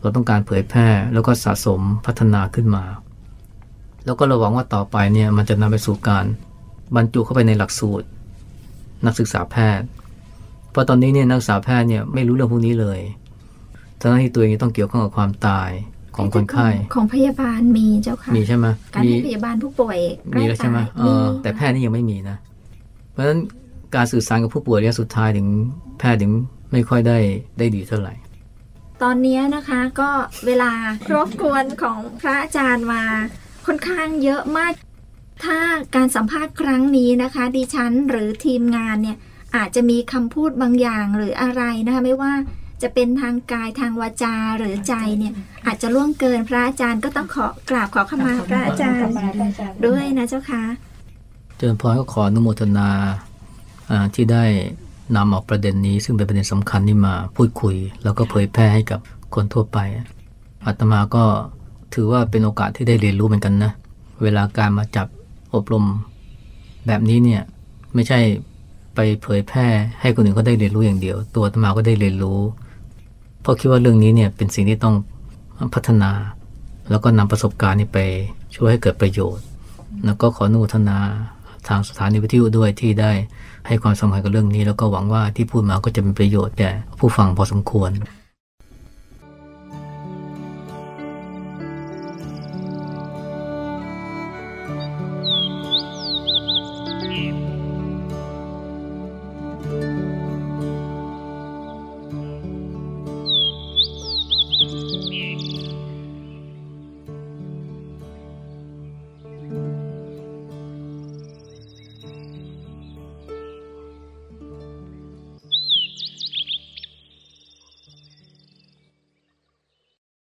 เราต้องการเผยแพร่แล้วก็สะสมพัฒนาขึ้นมา แล้วก็เราหวังว่าต่อไปเนี่ยมันจะนำไปสู่การบรรจุเข้าไปในหลักสูตร นักศึกษาแพทย์ เพราะตอนนี้เนี่ยนักศึกษาแพทย์เนี่ยไม่รู้เรื่องพวกนี้เลยทั้งที่ตัวเองต้องเกี่ยวข้องกับความตายของคนไข้ ของพยาบาลมีเจ้าค่ะมีใช่ไหมการมีให้พยาบาลผู้ป่วยใกมีแล้วใช่ไหมตายเออแต่แพทย์นี่ยังไม่มีนะ เพราะฉะนั้นการสื่อสารกับผู้ป่วยระยะสุดท้ายถึงแพทย์ถึงไม่ค่อยได้ได้ดีเท่าไหร่ ตอนนี้นะคะก็เวลารบกวนของพระอาจารย์มา ค่อนข้างเยอะมาก ถ้าการสัมภาษณ์ครั้งนี้นะคะ ดิฉันหรือทีมงานเนี่ยอาจจะมีคำพูดบางอย่างหรืออะไรนะคะไม่ว่าจะเป็นทางกายทางวาจาหรือใจเนี่ย อาจจะล่วงเกินพระอาจารย์ก็ต้องขอกราบขอขมาพระอาจารย์ด้วยนะเจ้าค่ะเจริญพรก็ขออนุโมทนาอ่าที่ได้นำเอาประเด็นนี้ ซึ่งเป็นประเด็นสำคัญนี้มาพูดคุย แล้วก็เผยแพร่ให้กับคนทั่วไปอาตมาก็ ถือว่าเป็นโอกาสที่ได้เรียนรู้เหมือนกันนะ เวลาการมาจับอบรมแบบนี้เนี่ยไม่ใช่ไปเผยแพร่ให้คนอื่นเขาได้เรียนรู้อย่างเดียว ตัวตมาก็ได้เรียนรู้ เพราะคิดว่าเรื่องนี้เนี่ยเป็นสิ่งที่ต้องพัฒนา แล้วก็นำประสบการณ์นี้ไปช่วยให้เกิดประโยชน์ แล้วก็ขออนุโมทนาทางสถานีวิทยุด้วยที่ได้ให้ความสำคัญกับเรื่องนี้ แล้วก็หวังว่าที่พูดมาก็จะเป็นประโยชน์แก่ผู้ฟังพอสมควร